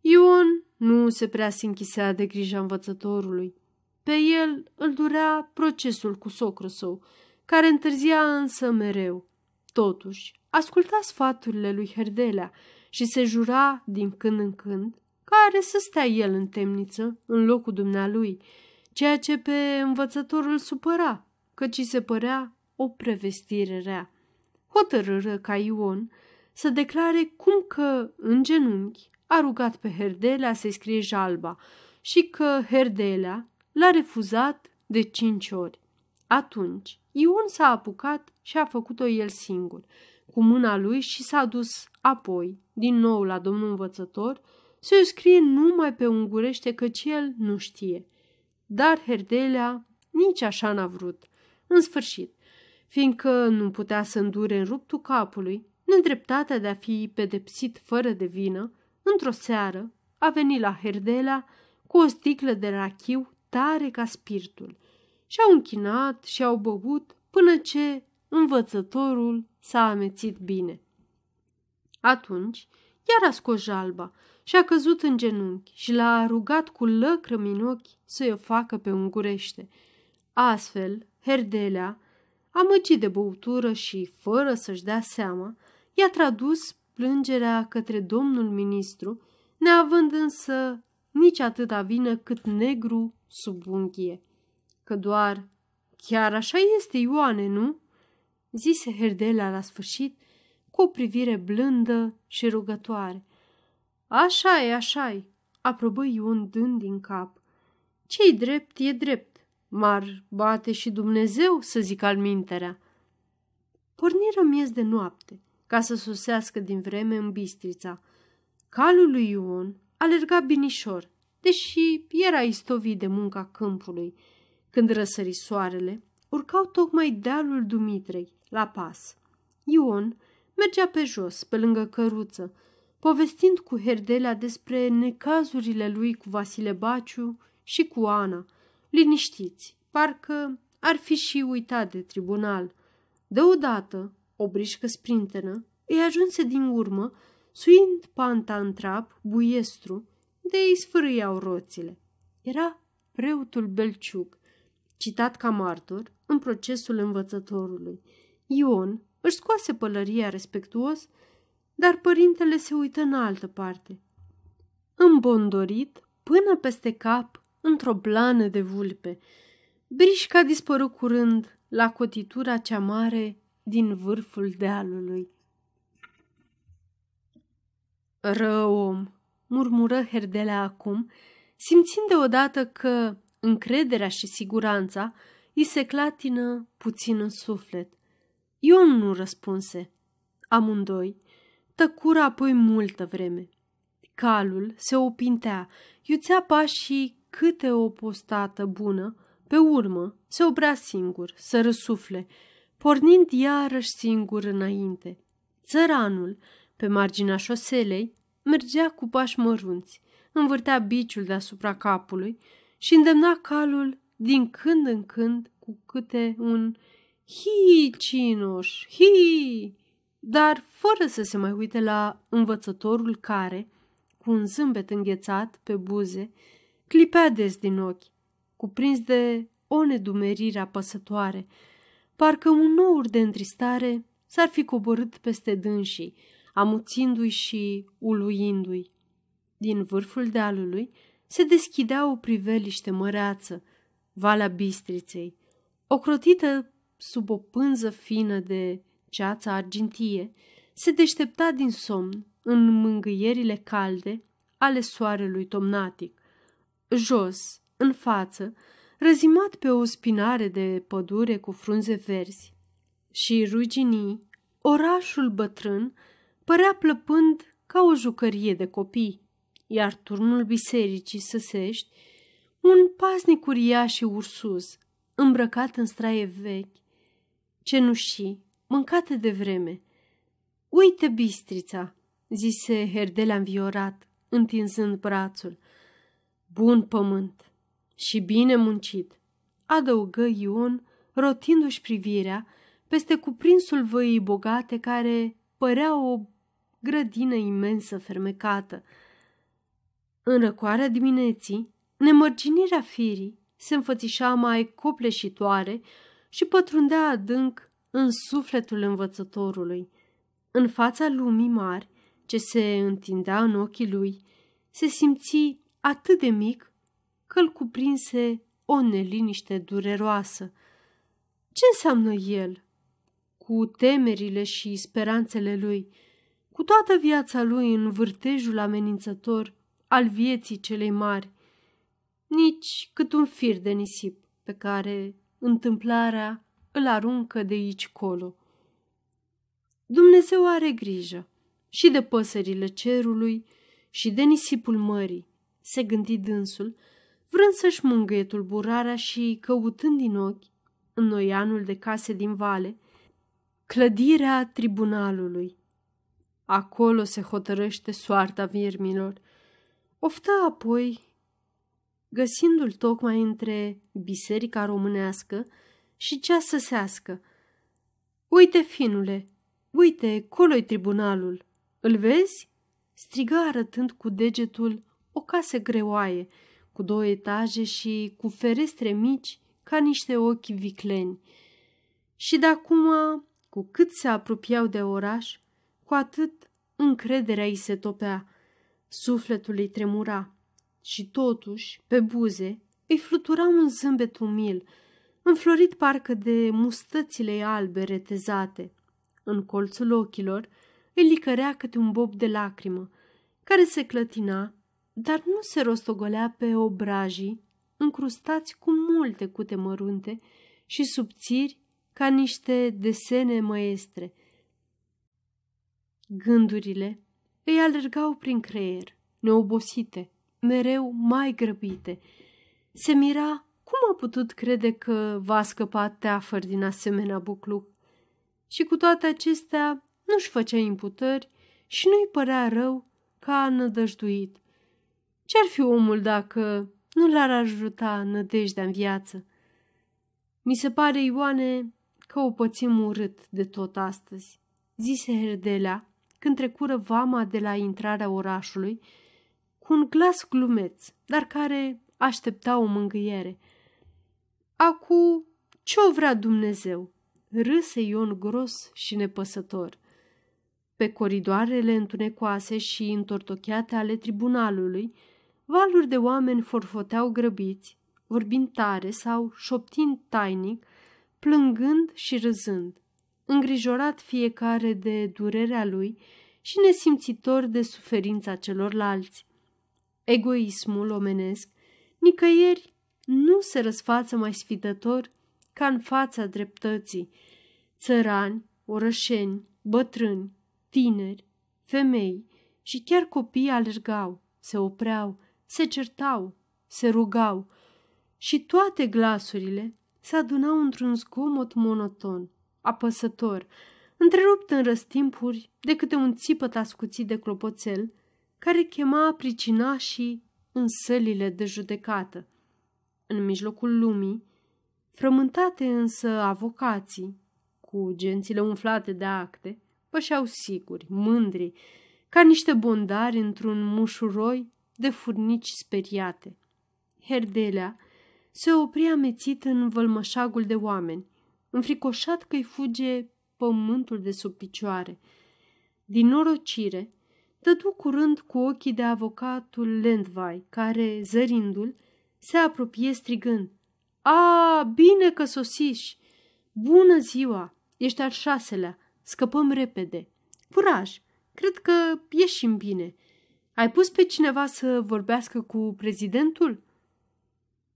Ion nu se prea se închisea de grija învățătorului. Pe el îl durea procesul cu socrul său, care întârzia însă mereu. Totuși, asculta sfaturile lui Herdelea și se jura din când în când care să stea el în temniță în locul dumnealui, ceea ce pe învățătorul supăra, căci se părea o prevestire rea. Hotărâră ca Ion să declare cum că, în genunchi, a rugat pe Herdelea să-i scrie jalba și că Herdelea l-a refuzat de cinci ori. Atunci, Ion s-a apucat și a făcut-o el singur, cu mâna lui și s-a dus apoi, din nou la domnul învățător, să-i scrie numai pe ungurește căci el nu știe. Dar Herdelea nici așa n-a vrut. În sfârșit, fiindcă nu putea să îndure în ruptul capului, nedreptatea de a fi pedepsit fără de vină, într-o seară a venit la Herdelea cu o sticlă de rachiu tare ca spiritul și-au închinat și au băut până ce învățătorul s-a amețit bine. Atunci, iar a scos jalba și a căzut în genunchi și l-a rugat cu lăcrămi în ochi să-i o facă pe ungurește. Astfel, Herdelea, amăgit de băutură și fără să-și dea seama, i-a tradus plângerea către domnul ministru, neavând însă nici atâta vină cât negru sub unghie. Că doar, chiar așa este, Ioane, nu? zise Herdelea la sfârșit, cu o privire blândă și rugătoare. Așa e, așa e, aprobă Ion dând din cap. Ce-i drept, e drept. Mar bate și Dumnezeu, să zic al minterea. Porniră miez de noapte, ca să sosească din vreme în Bistrița. Calul lui Ion alerga binișor, deși era istovit de munca câmpului. Când răsări soarele, urcau tocmai dealul Dumitrei, la pas. Ion mergea pe jos, pe lângă căruță, povestind cu Herdelea despre necazurile lui cu Vasile Baciu și cu Ana, liniștiți, parcă ar fi și uitat de tribunal. Deodată, o brișcă sprintenă îi ajunse din urmă, suind panta în trap, buiestru, de îi sfârâiau roțile. Era preotul Belciuc, citat ca martor în procesul învățătorului. Ion își scoase pălăria respectuos dar părintele se uită în altă parte. Îmbondorit, până peste cap, într-o blană de vulpe, Brișca dispăru curând la cotitura cea mare din vârful dealului. Rău om, murmură Herdelea acum, simțind deodată că încrederea și siguranța îi se clatină puțin în suflet. Ion nu răspunse. Amândoi tăcură apoi multă vreme. Calul se opintea, iuțea pașii câte o postată bună, pe urmă se obrea singur, să răsufle, pornind iarăși singur înainte. Țăranul, pe marginea șoselei, mergea cu pași mărunți, învârtea biciul deasupra capului și îndemna calul din când în când cu câte un hi, cinoș, hi, dar fără să se mai uite la învățătorul care, cu un zâmbet înghețat pe buze, clipea des din ochi, cuprins de o nedumerire apăsătoare, parcă un nour de întristare s-ar fi coborât peste dânsii, amuțindu-i și uluindu-i. Din vârful dealului se deschidea o priveliște măreață, Valea Bistriței, ocrotită sub o pânză fină de ceață argintie, se deștepta din somn în mângâierile calde ale soarelui tomnatic. Jos, în față, răzimat pe o spinare de pădure cu frunze verzi și ruginii, orașul bătrân părea plăpând ca o jucărie de copii, iar turnul bisericii săsești, un pasnic uriaș și ursuz, îmbrăcat în straie vechi, cenușii, mâncate de vreme. Uite bistrița, zise Herdelea înviorat, întinzând brațul. Bun pământ și bine muncit, adăugă Ion, rotindu-și privirea peste cuprinsul văii bogate care părea o grădină imensă fermecată. În răcoarea dimineții, nemărginirea firii se înfățișa mai copleșitoare și pătrundea adânc în sufletul învățătorului. În fața lumii mari, ce se întindea în ochii lui, se simți atât de mic că îl cuprinse o neliniște dureroasă. Ce înseamnă el? Cu temerile și speranțele lui, cu toată viața lui în vârtejul amenințător al vieții celei mari, nici cât un fir de nisip pe care întâmplarea îl aruncă de aici colo. Dumnezeu are grijă și de păsările cerului și de nisipul mării, se gândi dânsul, vrând să-și mângâie tulburarea și căutând din ochi, în noianul de case din vale, clădirea tribunalului. Acolo se hotărăște soarta viermilor. Oftă apoi, găsindu-l tocmai între biserica românească și cea săsească. Uite, finule, uite, colo tribunalul. Îl vezi?" strigă arătând cu degetul o casă greoaie, cu două etaje și cu ferestre mici ca niște ochi vicleni. Și de acum, cu cât se apropiau de oraș, cu atât încrederea îi se topea, sufletul îi tremura și totuși, pe buze, îi flutura un zâmbet umil, înflorit parcă de mustățile albe retezate. În colțul ochilor îi licărea câte un bob de lacrimă, care se clătina, dar nu se rostogolea pe obrajii, încrustați cu multe cute mărunte și subțiri ca niște desene măestre. Gândurile îi alergau prin creier, neobosite, mereu mai grăbite. Se mira cum a putut crede că va scăpa teafăr din asemenea bucluc. Și cu toate acestea nu-și făcea imputări și nu-i părea rău ca a nădăjduit. Ce-ar fi omul dacă nu l-ar ajuta nădejdea în viață? Mi se pare, Ioane, că o pățim urât de tot astăzi, zise Herdelea, când trecură vama de la intrarea orașului, cu un glas glumeț, dar care aștepta o mângâiere. Acu, ce-o vrea Dumnezeu? Râse Ion gros și nepăsător. Pe coridoarele întunecoase și întortocheate ale tribunalului, valuri de oameni forfoteau grăbiți, vorbind tare sau șoptind tainic, plângând și râzând, îngrijorat fiecare de durerea lui și nesimțitor de suferința celorlalți. Egoismul omenesc nicăieri nu se răsfață mai sfidător ca în fața dreptății. Țărani, orășeni, bătrâni, tineri, femei și chiar copii alergau, se opreau, se certau, se rugau și toate glasurile se adunau într-un zgomot monoton, apăsător, întrerupt în răstimpuri de câte un țipăt ascuțit de clopoțel, care chema pricinașii în sălile de judecată. În mijlocul lumii, frământate însă avocații, cu gențile umflate de acte, pășeau siguri, mândri, ca niște bondari într-un mușuroi de furnici speriate. Herdelea se opri amețit în vălmășagul de oameni, înfricoșat că-i fuge pământul de sub picioare. Din norocire, dădu curând cu ochii de avocatul Lendvai, care, zărindu-l, se apropie strigând. A, bine că sosiși! Bună ziua! Ești al șaselea. Scăpăm repede. Curaj! Cred că ieșim bine. Ai pus pe cineva să vorbească cu prezidentul?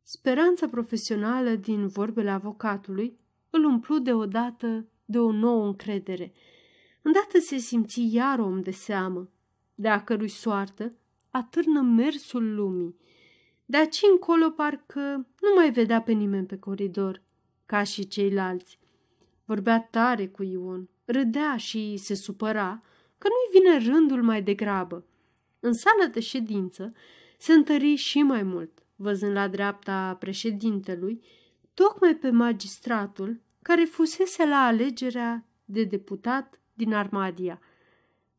Speranța profesională din vorbele avocatului îl umplu deodată de o nouă încredere. Îndată se simți iar om de seamă, de a cărui soartă atârnă mersul lumii. De aici încolo parcă nu mai vedea pe nimeni pe coridor, ca și ceilalți. Vorbea tare cu Ion, râdea și se supăra că nu-i vine rândul mai degrabă. În sala de ședință se întări și mai mult, văzând la dreapta președintelui, tocmai pe magistratul care fusese la alegerea de deputat din Armadia.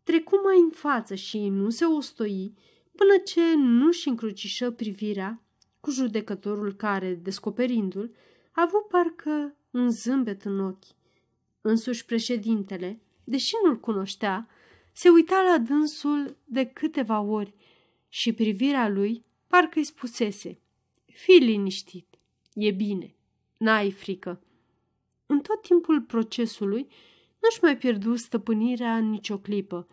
Trecu mai în față și nu se ostoi până ce nu-și încrucișă privirea cu judecătorul care, descoperindu-l, a avut parcă un zâmbet în ochi. Însuși președintele, deși nu-l cunoștea, se uita la dânsul de câteva ori și privirea lui parcă îi spusese Fii liniștit, e bine, n-ai frică. În tot timpul procesului nu-și mai pierdu stăpânirea în nicio clipă.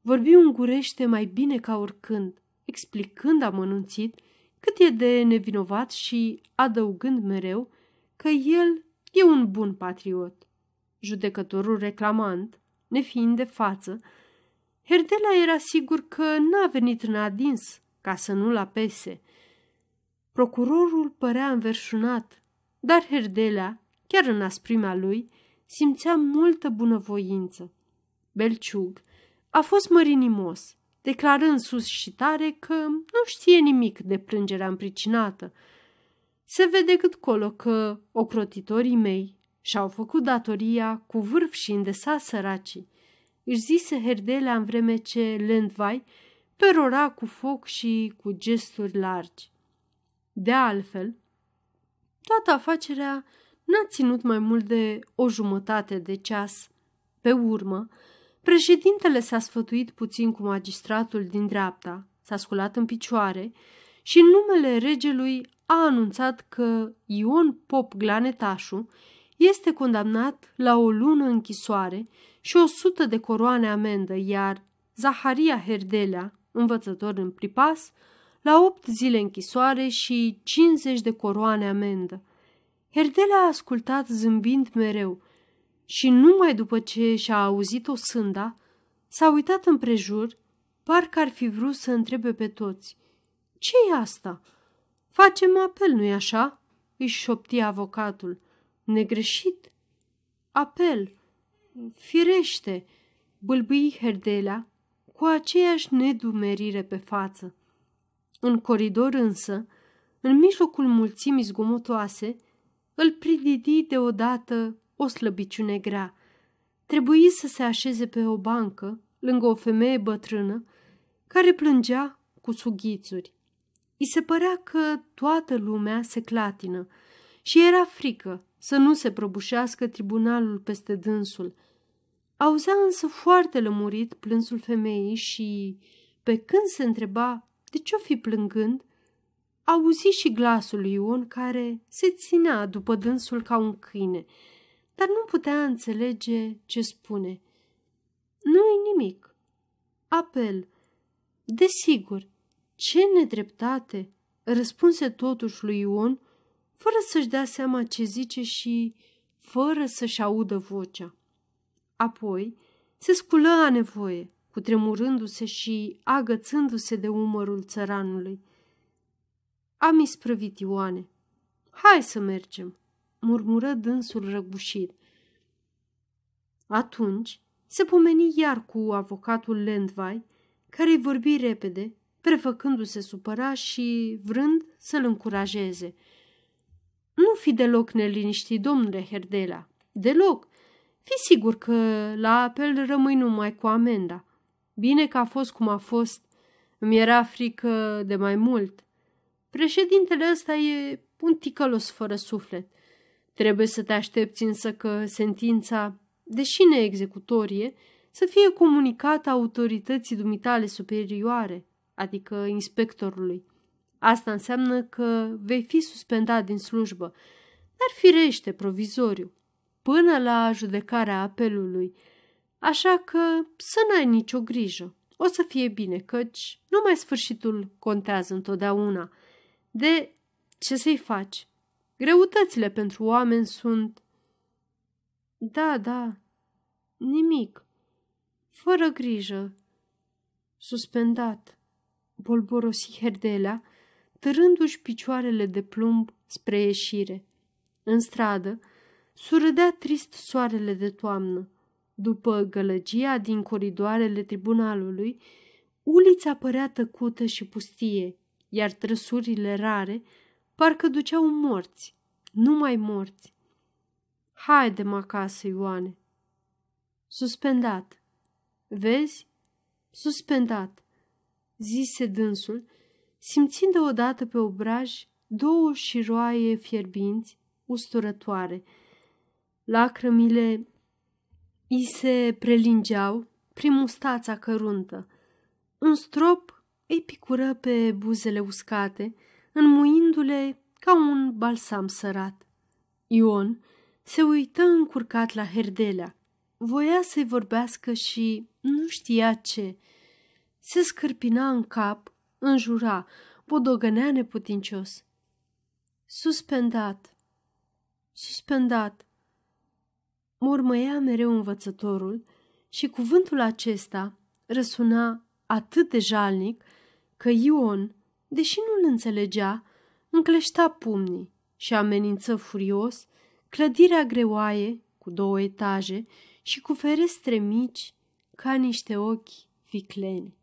Vorbi ungurește mai bine ca oricând, explicând amănunțit cât e de nevinovat și adăugând mereu că el e un bun patriot. Judecătorul reclamant, nefiind de față, Herdela era sigur că n-a venit în adins ca să nu-l apese. Procurorul părea înverșunat, dar Herdela, chiar în asprimea lui, simțea multă bunăvoință. Belciug a fost mărinimos, declarând sus și tare că nu știe nimic de plângerea împricinată. Se vede cât colo că ocrotitorii mei și-au făcut datoria cu vârf și îndesa săracii. Își zise Herdelea în vreme ce Lendvai perora cu foc și cu gesturi largi. De altfel, toată afacerea n-a ținut mai mult de o jumătate de ceas. Pe urmă, președintele s-a sfătuit puțin cu magistratul din dreapta, s-a sculat în picioare și în numele regelui a anunțat că Ion Pop Glanetașu este condamnat la o lună închisoare și o sută de coroane amendă, iar Zaharia Herdelea, învățător în pripas, la opt zile închisoare și 50 de coroane amendă. Herdelea a ascultat zâmbind mereu și numai după ce și-a auzit-o sânda, s-a uitat împrejur, parcă ar fi vrut să întrebe pe toți. ce e asta? Facem apel, nu-i așa?" își șopti avocatul. Negreșit? Apel. Firește, bâlbâi Herdelea cu aceeași nedumerire pe față. În coridor însă, în mijlocul mulțimii zgomotoase, îl prididi deodată o slăbiciune grea. Trebuie să se așeze pe o bancă, lângă o femeie bătrână, care plângea cu sughițuri. I se părea că toată lumea se clatină și era frică să nu se prăbușească tribunalul peste dânsul. Auzea însă foarte lămurit plânsul femeii și, pe când se întreba de ce-o fi plângând, auzi și glasul lui Ion care se ținea după dânsul ca un câine, dar nu putea înțelege ce spune. Nu-i nimic. Apel. Desigur. Ce nedreptate! Răspunse totuși lui Ion, fără să-și dea seama ce zice și fără să-și audă vocea. Apoi se sculă a nevoie, cutremurându-se și agățându-se de umărul țăranului. Am isprăvit, Ioane. Hai să mergem, murmură dânsul răgușit. Atunci se pomeni iar cu avocatul Lendvai, care îi vorbi repede, prefăcându-se supăra și vrând să-l încurajeze – nu fi deloc neliniștit, domnule Herdela, deloc. Fi sigur că la apel rămâi numai cu amenda. Bine că a fost cum a fost. Îmi era frică de mai mult. Președintele ăsta e un ticălos fără suflet. Trebuie să te aștepți însă că sentința, deși neexecutorie, să fie comunicată autorității dumitale superioare, adică inspectorului. Asta înseamnă că vei fi suspendat din slujbă, dar firește provizoriu, până la judecarea apelului, așa că să n-ai nicio grijă. O să fie bine, căci numai sfârșitul contează întotdeauna. De ce să-i faci? Greutățile pentru oameni sunt... Da, da, nimic. Fără grijă. Suspendat. Bolborosi Herdelea, târându-și picioarele de plumb spre ieșire. În stradă, surâdea trist soarele de toamnă. După gălăgia din coridoarele tribunalului, ulița părea tăcută și pustie, iar trăsurile rare parcă duceau morți, numai morți. Haide-mă acasă, Ioane. Suspendat. Vezi? Suspendat, zise dânsul, simțind deodată pe obraj două șiroaie fierbinți, usturătoare. Lacrămile I se prelingeau prin mustața căruntă. Un strop îi picură pe buzele uscate, înmuindu-le ca un balsam sărat. Ion se uită încurcat la Herdelea. Voia să-i vorbească și nu știa ce. Se scârpina în cap, înjura, bodogănea neputincios. Suspendat, suspendat, mormăia mereu învățătorul și cuvântul acesta răsuna atât de jalnic că Ion, deși nu-l înțelegea, încleșta pumnii și amenință furios clădirea greoaie cu două etaje și cu ferestre mici ca niște ochi vicleni.